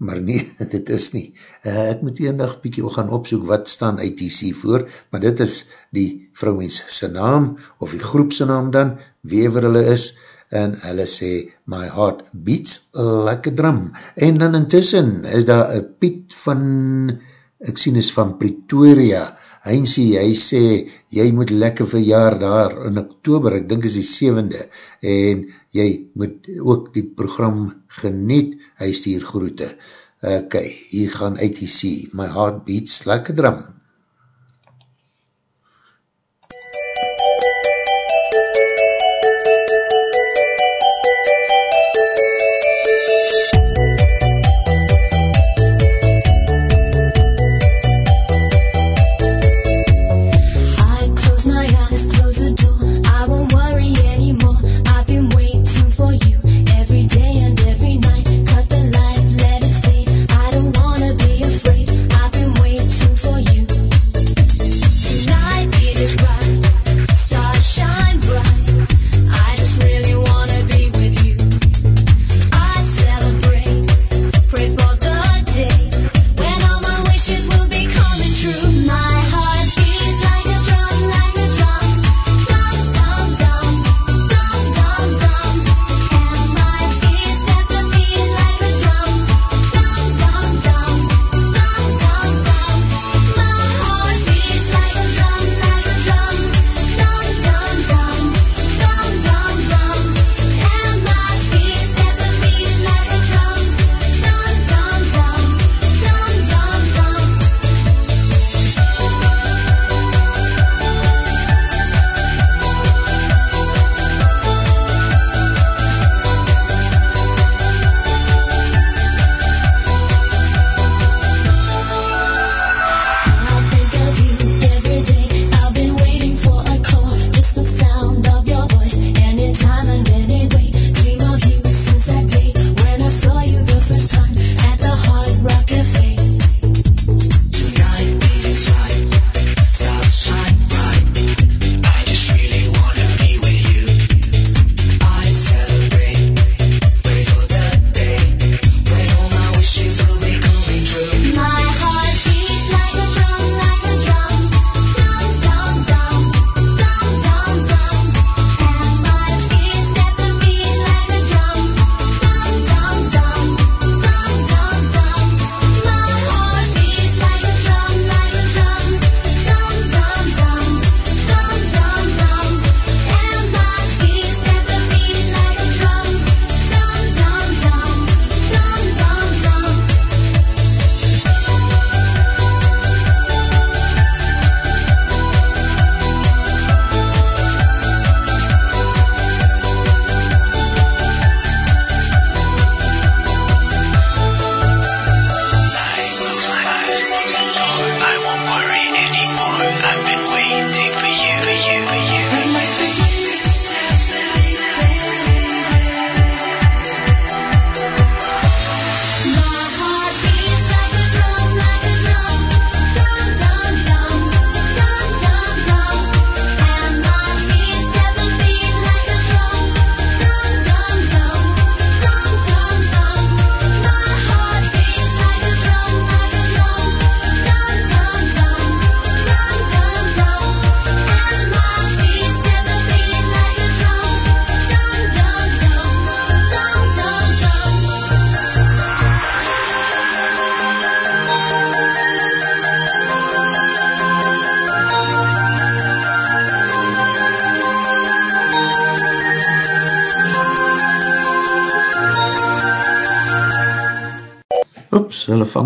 maar nee, dit is nie. Uh, ek moet eendag bykie gaan opsoek wat staan ITC voor, maar dit is die vrouwmens sy naam, of die groepse naam dan, wever hulle is, en hulle sê, my heart beats like a drum. En dan intussen is daar een Piet van, ek sien is van Pretoria, Heinzie, hy sê, jy moet lekker verjaar daar in oktober, ek dink is die 7de, en jy moet ook die program geniet, hy stuur groete. Ok, hier gaan ITC, my heart beats like a drum.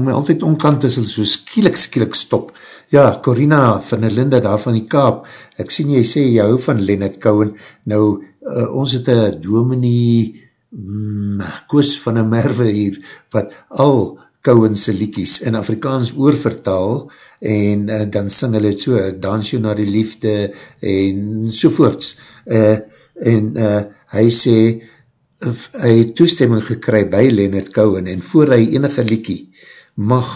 My altyd onkant as hulle so skielik skielik stop. Ja, Corina van der Linde daar van die Kaap, ek sien jy sê jy hou van Leonard Cohen, nou uh, ons het een dominee mm, Koos van der Merwe hier, wat al Cohense liekies in Afrikaans oorvertaal, en uh, dan sing hulle het so, dans jy na die liefde, en sovoorts. Uh, en uh, hy sê, hy het toestemming gekry by Leonard Cohen en voor hy enige liekie mag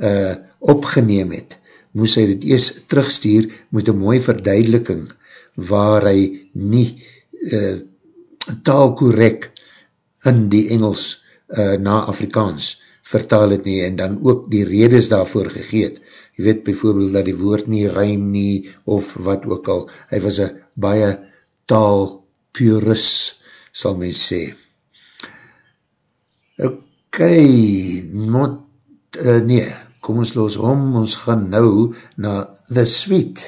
uh, opgeneem het, moes hy dit eers terugstuur met een mooie verduideliking waar hy nie uh, taalkorek in die Engels uh, na Afrikaans vertaal het nie en dan ook die redes daarvoor gegeet. Je weet bijvoorbeeld dat die woord nie ruim nie of wat ook al. Hy was een baie taalpurist sal men sê. Ok, not, uh, nee, kom ons los om, ons gaan nou na The Sweet,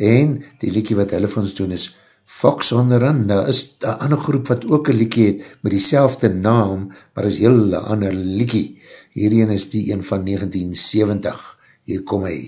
en die liekie wat hulle van ons doen is Fox on the Run, daar is een ander groep wat ook een liekie het, met die naam, maar is heel ander liekie. Hierheen is die een van 1970, hier kom hy.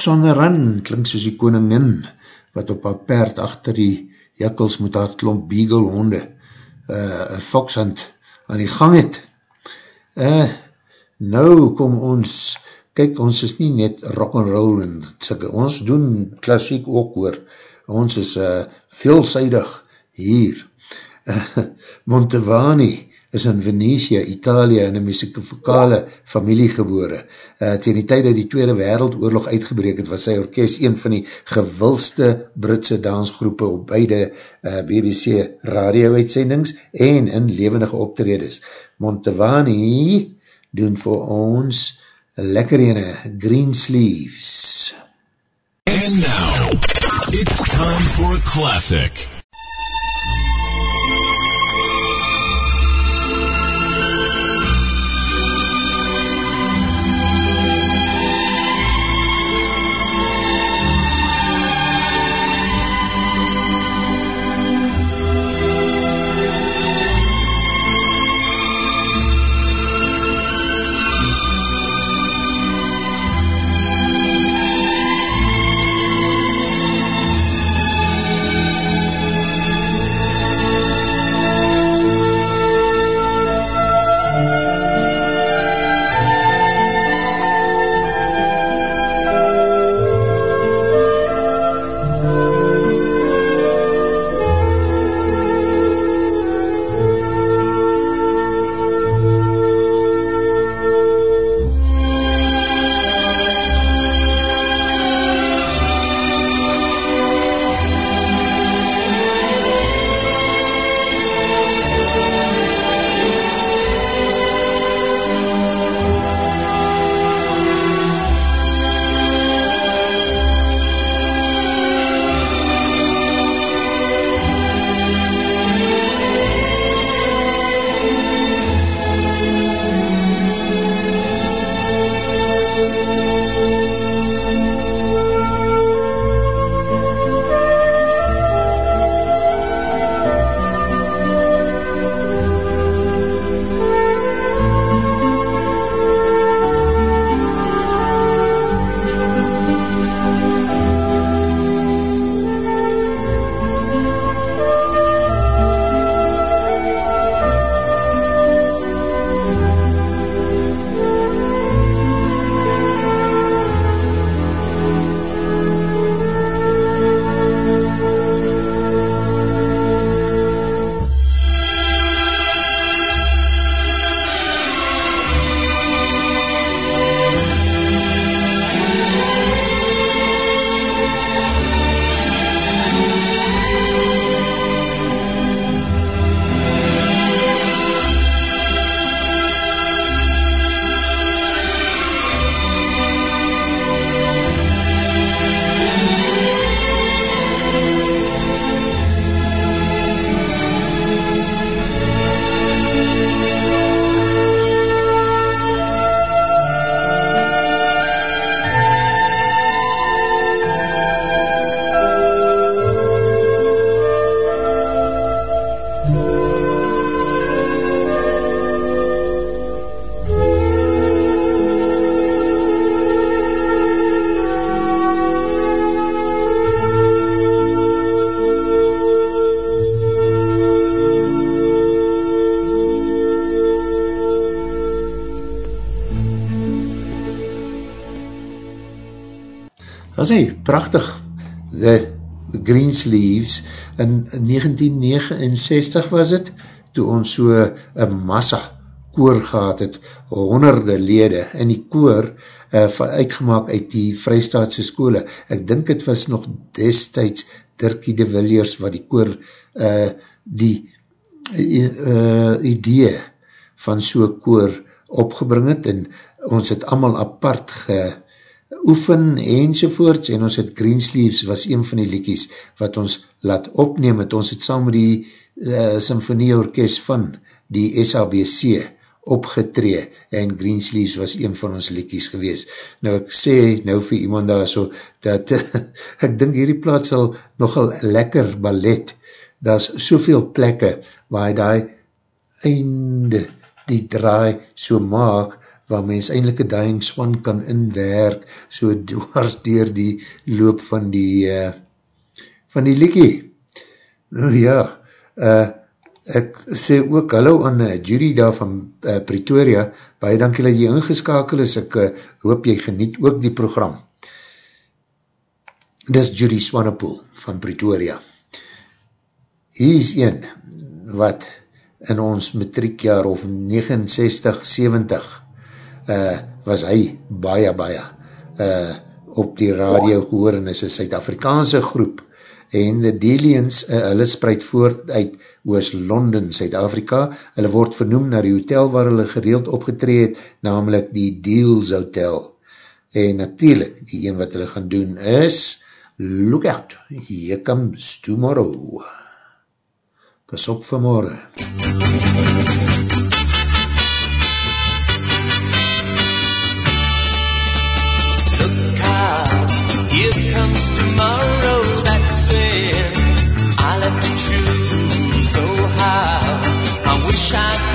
Fox on the Run, klink soos die koningin, wat op haar paard achter die jakkels moet haar klomp beagle honde, uh, foxhand aan die gang het. Uh, nou kom ons, kyk ons is nie net rock'n'roll en sikke, ons doen klassiek ook hoor, ons is uh, veelzijdig hier. Uh, Montevani, is in Venetië, Italië in een muziekvokale familie gebore. Uh, tegen die tyd dat die Tweede Wereldoorlog uitgebreek het, was sy orkest een van die gewilste Britse dansgroepe op beide uh, BBC radio-uitsendings en in levendige optredes. Montevani doen vir ons lekker ene, Green Sleeves. And now, it's time for a classic. Was hy prachtig, The Greensleeves, in 1969 was het, toe ons so een massa koor gehad het, honderde lede, en die koor uh, uitgemaak uit die vrystaatse skole. Ek dink het was nog destijds Dirkie de Williers, wat die koor uh, die uh, idee van so koor opgebring het, en ons het allemaal apart ge, oefen enzovoorts en ons het Greensleeves was een van die liekies wat ons laat opneem het, ons het saam met die uh, symfonieorkest van die SABC opgetree en Greensleeves was een van ons liekies gewees. Nou ek sê nou vir iemand daar so, dat ek dink hierdie plaats sal nogal lekker ballet, daar is soveel plekke waar hy die einde die draai so maak waar mens eindelijk een dying swan kan inwerk, so dwars dier die loop van die uh, van die liekie. Nou ja, uh, ek sê ook hallo aan uh, Judy daar van uh, Pretoria, baie dankie dat jy ingeskakel is, ek uh, hoop jy geniet ook die program. Dis Judy Swanepoel van Pretoria. Hier is een wat in ons matriekjaar of 69, 70 uh, was hy baie, baie uh, op die radio gehoor en is een Suid-Afrikaanse groep en The Delians, uh, hulle spreid voort uit Oost-London, Suid-Afrika, hulle word vernoem na die hotel waar hulle gereeld opgetreed, namelijk die Deals Hotel. En natuurlijk, die een wat hulle gaan doen is, Look out, here comes tomorrow. Pas op vanmorgen. Look shot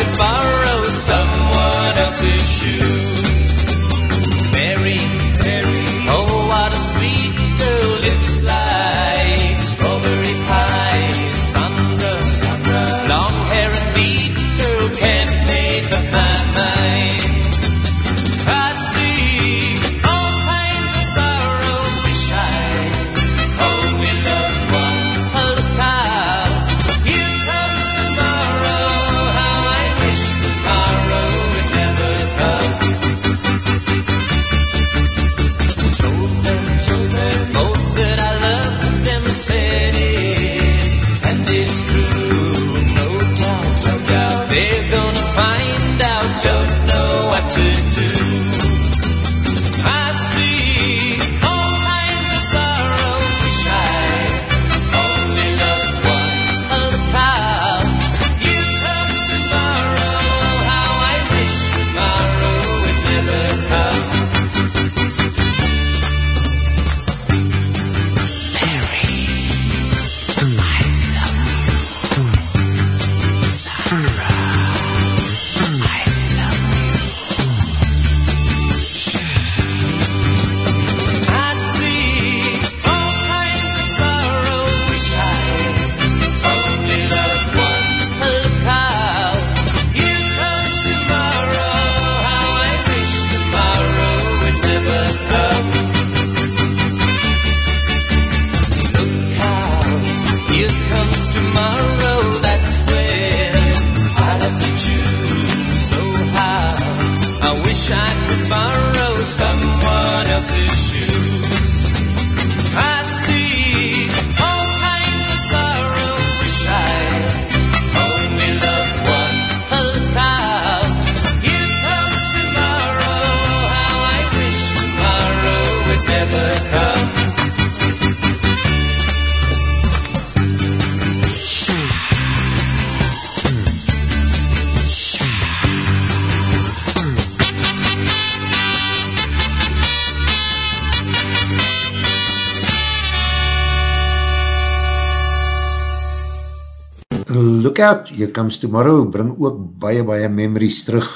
here comes tomorrow, bring ook baie, baie memories terug.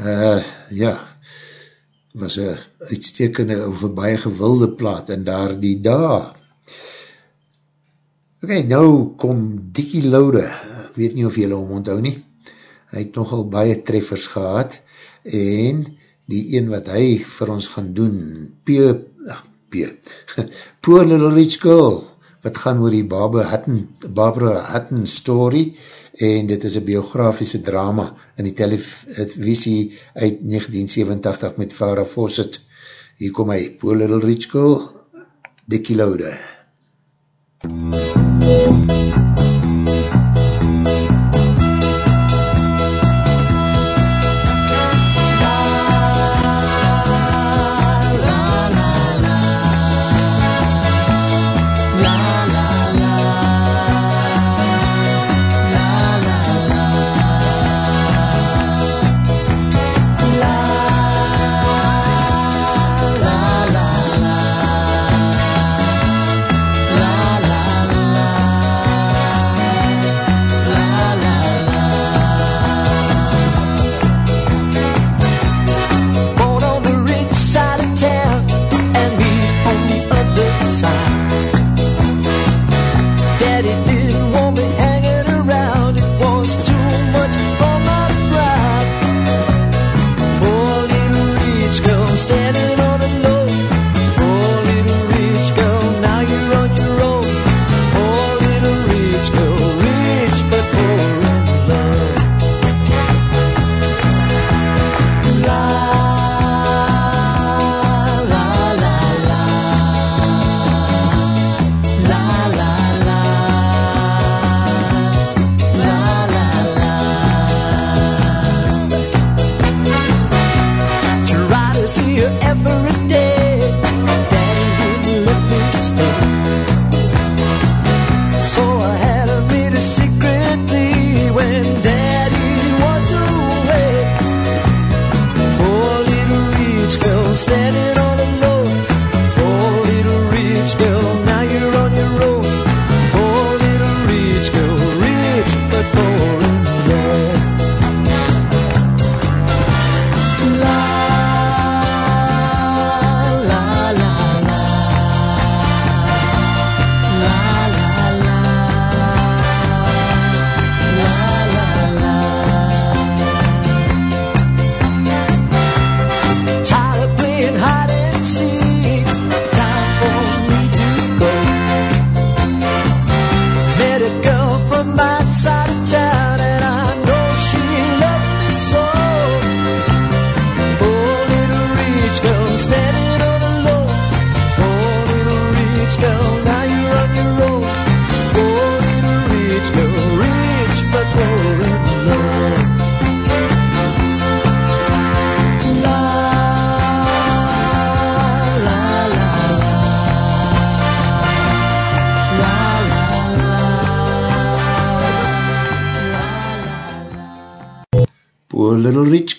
Uh, ja, was een uitstekende of een baie gewilde plaat in daar die daar. Ok, nou kom Dickie Lode, ek weet nie of jylle om onthou nie, hy het nogal baie treffers gehad, en die een wat hy vir ons gaan doen, P, ach, P, Poor Little Rich Girl, wat gaan oor die Barbara Hutton, Barbara Hutton story, en dit is een biografiese drama in die televisie uit 1987 met Farah Fawcett. Hier kom hy, Poor Little Rich Girl, Dickie Lode. la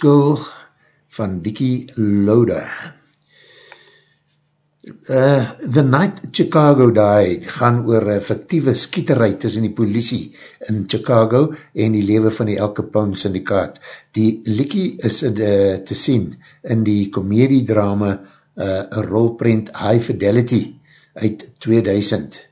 Girl van Dickie Loda. Uh, the Night Chicago Died gaan oor een fictieve skieterij tussen die politie in Chicago en die lewe van die Elke Pound syndikaat. Die liekie is uh, te sien in die komediedrama uh, rolprint High Fidelity uit 2000.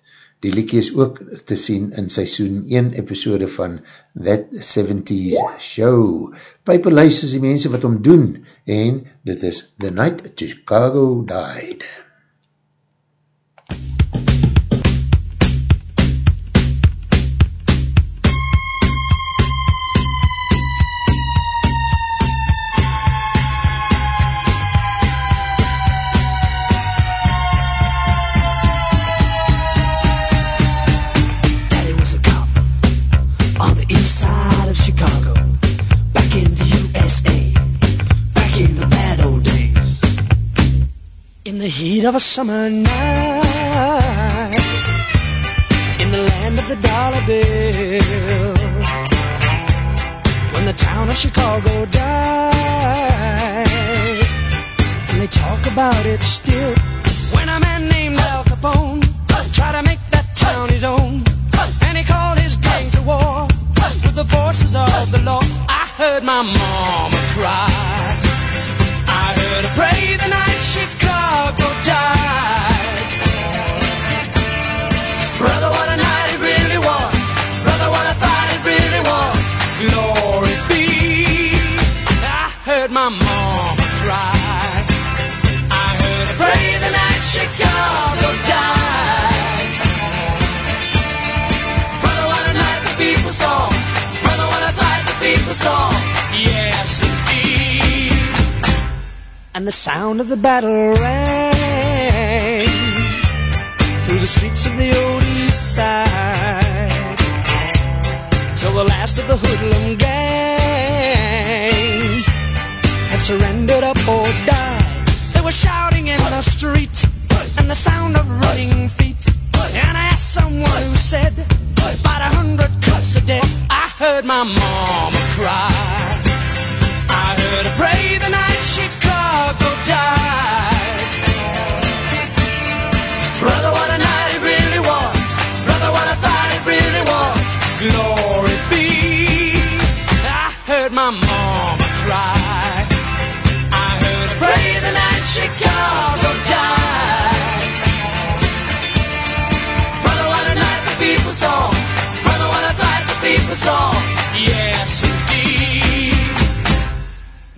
Die liekie is ook te sien in seisoen 1 episode van That 70s Show. Piperluis is die mense wat om doen en dit is The Night Chicago Died. Of a summer night in the land of the dollar bill. When the town of Chicago died and they talk about it still. When a man named Al Capone tried to make that town his own and he called his gang to war with the forces of the law I heard my mama cry And the sound of the battle rang through the streets of the old east side. Till the last of the hoodlum gang had surrendered up or died. They were shouting in the street and the sound of running feet. And I asked someone who said, about a hundred cups a day. I heard my mama cry. I heard her pray the night Chicago died. Brother, what a night it really was. Brother, what I thought it really was. Glory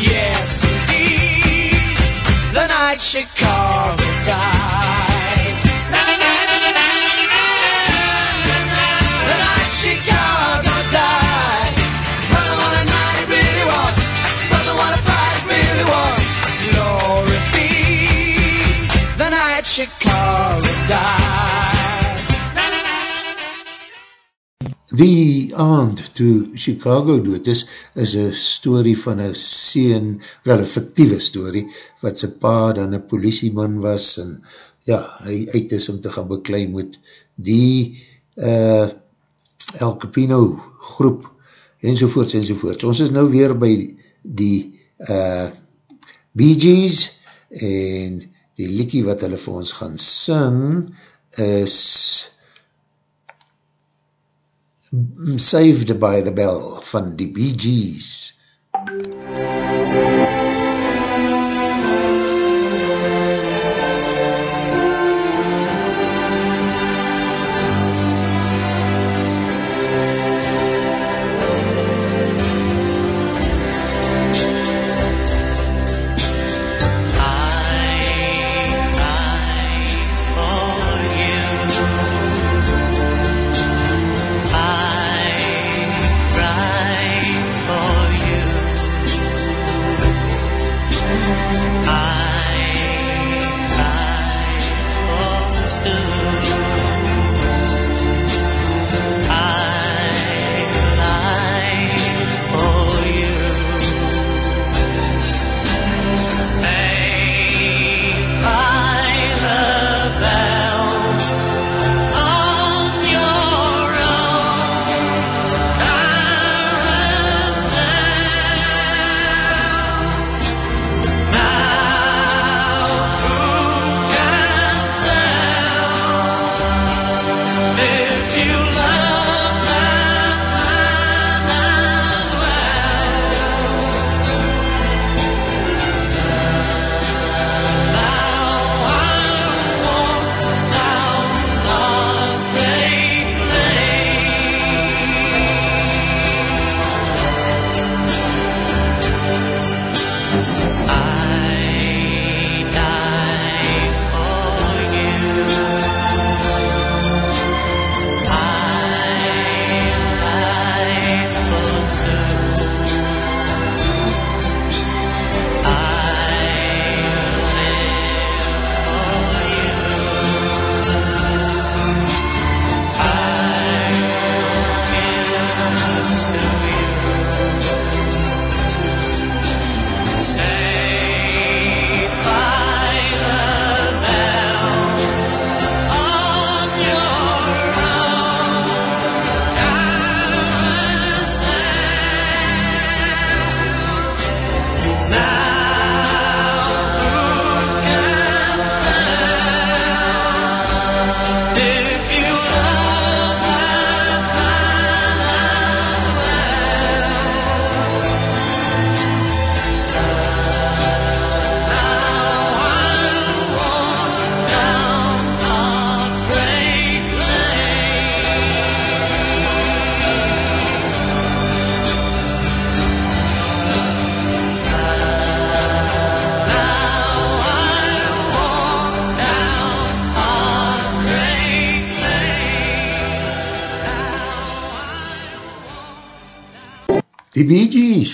Yes, indeed. The night Chicago died. The night Chicago died. Really really. Glory be. The night Chicago died. Die aand toe Chicago dood is, is een story van een sien, wel een fictieve story, wat sy pa dan een politieman was, en ja, hy uit is om te gaan beklei met die uh, El Capino groep, enzovoorts, enzovoorts. Ons is nou weer by die uh, Bee Gees, en die liekie wat hulle vir ons gaan sing, is Saved by the Bell van die Bee Gees. I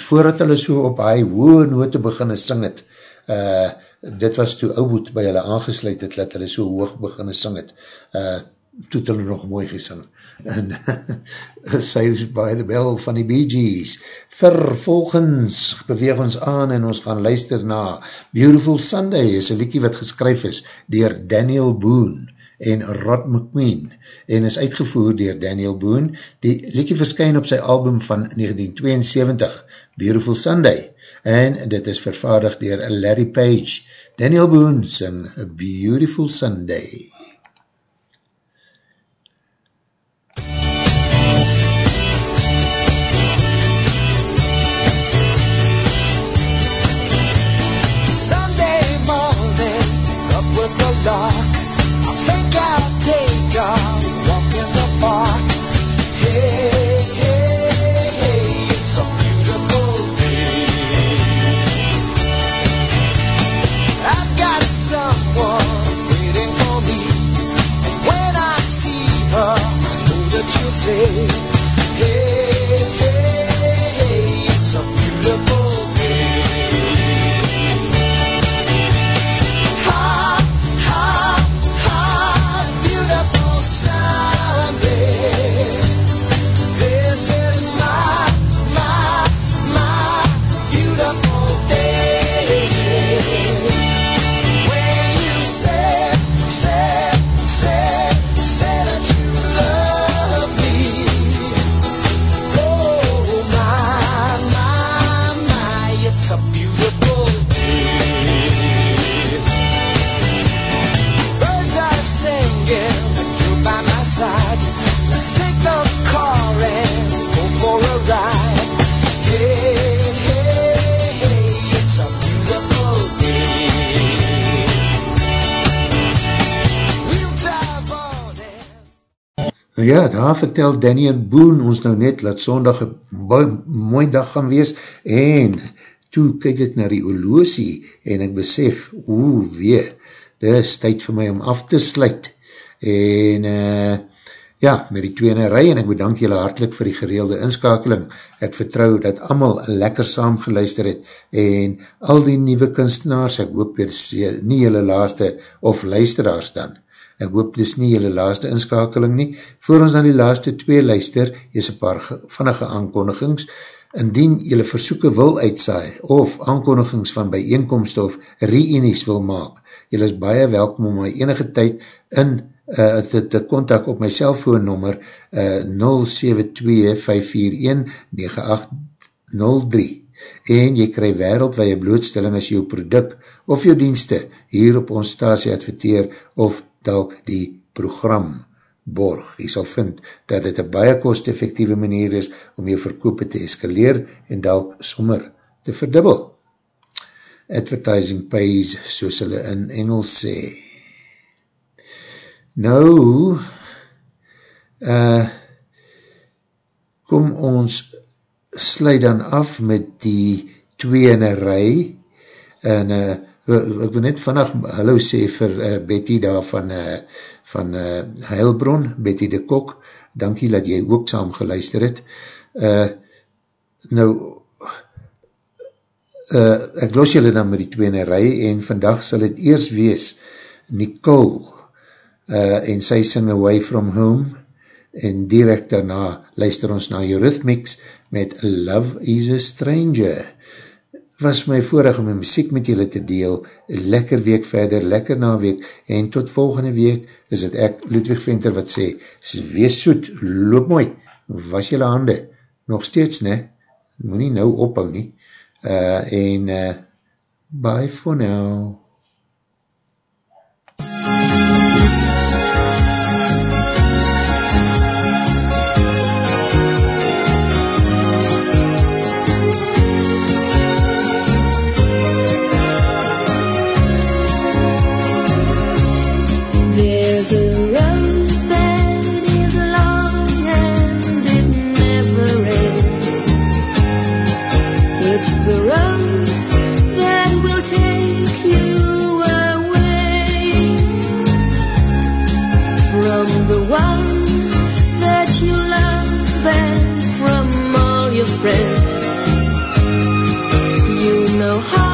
voordat hulle so op hy hoë note beginne sing het, uh, dit was toe Ouboet by hulle aangesluit het, dat hulle so hoog beginne sing het, uh, toe hulle nog mooi gesing. En sy is by the bell van die Bee Gees. Vervolgens beweeg ons aan en ons gaan luister na Beautiful Sunday, is een liekie wat geskryf is dier Daniel Boone en Rod McQueen en is uitgevoer dier Daniel Boone. Die liekie verskyn op sy album van 1972, Beautiful Sunday, en dit is vervaardig dier Larry Page. Daniel Boone sing A Beautiful Sunday. way. Ja, daar vertel Daniel Boone ons nou net, dat sondag een mooi dag gaan wees, en toe kyk ek na die oloosie, en ek besef, oe wee, dit is tyd vir my om af te sluit, en uh, ja, met die tweene rij, en ek bedank julle hartelijk vir die gereelde inskakeling, ek vertrou dat allemaal lekker saam geluister het, en al die nieuwe kunstenaars, ek hoop hier nie julle laaste, of luisteraars dan, Ek hoop dis nie jylle laaste inskakeling nie. Voor ons aan die laaste twee luister, is een paar vannige aankondigings. Indien jylle versoeken wil uitsaai, of aankondigings van bijeenkomst of reenies wil maak, jylle is baie welkom om my enige tyd in uh, te, te contact op my cellfoonnummer uh, 072-541-9803 en jy krij wereldwaie blootstelling as jou product of jou dienste hier op ons stasie adverteer of dalk die program borg. Jy sal vind dat dit een baie kost-effectieve manier is om jou verkoop te eskaleer en dalk sommer te verdubbel. Advertising pays, soos hulle in Engels sê. Nou, uh, kom ons sluit dan af met die tweene rij. En uh, ek wil net vannig hallo sê vir uh, Betty daar van, uh, van uh, Heilbron, Betty de Kok, dankie dat jy ook saam geluister het. Uh, nou, uh, ek los julle dan met die tweene rij en vandag sal het eers wees Nicole uh, en sy sing Away From Home en direct daarna luister ons na Eurythmics met Love is a Stranger. Was my voorig om my muziek met julle te deel, lekker week verder, lekker na week, en tot volgende week is het ek, Ludwig Venter, wat sê, wees soet, loop mooi, was julle hande, nog steeds, ne, moet nie nou ophou nie, uh, en uh, bye for now. The one that you love and from all your friends. You know how.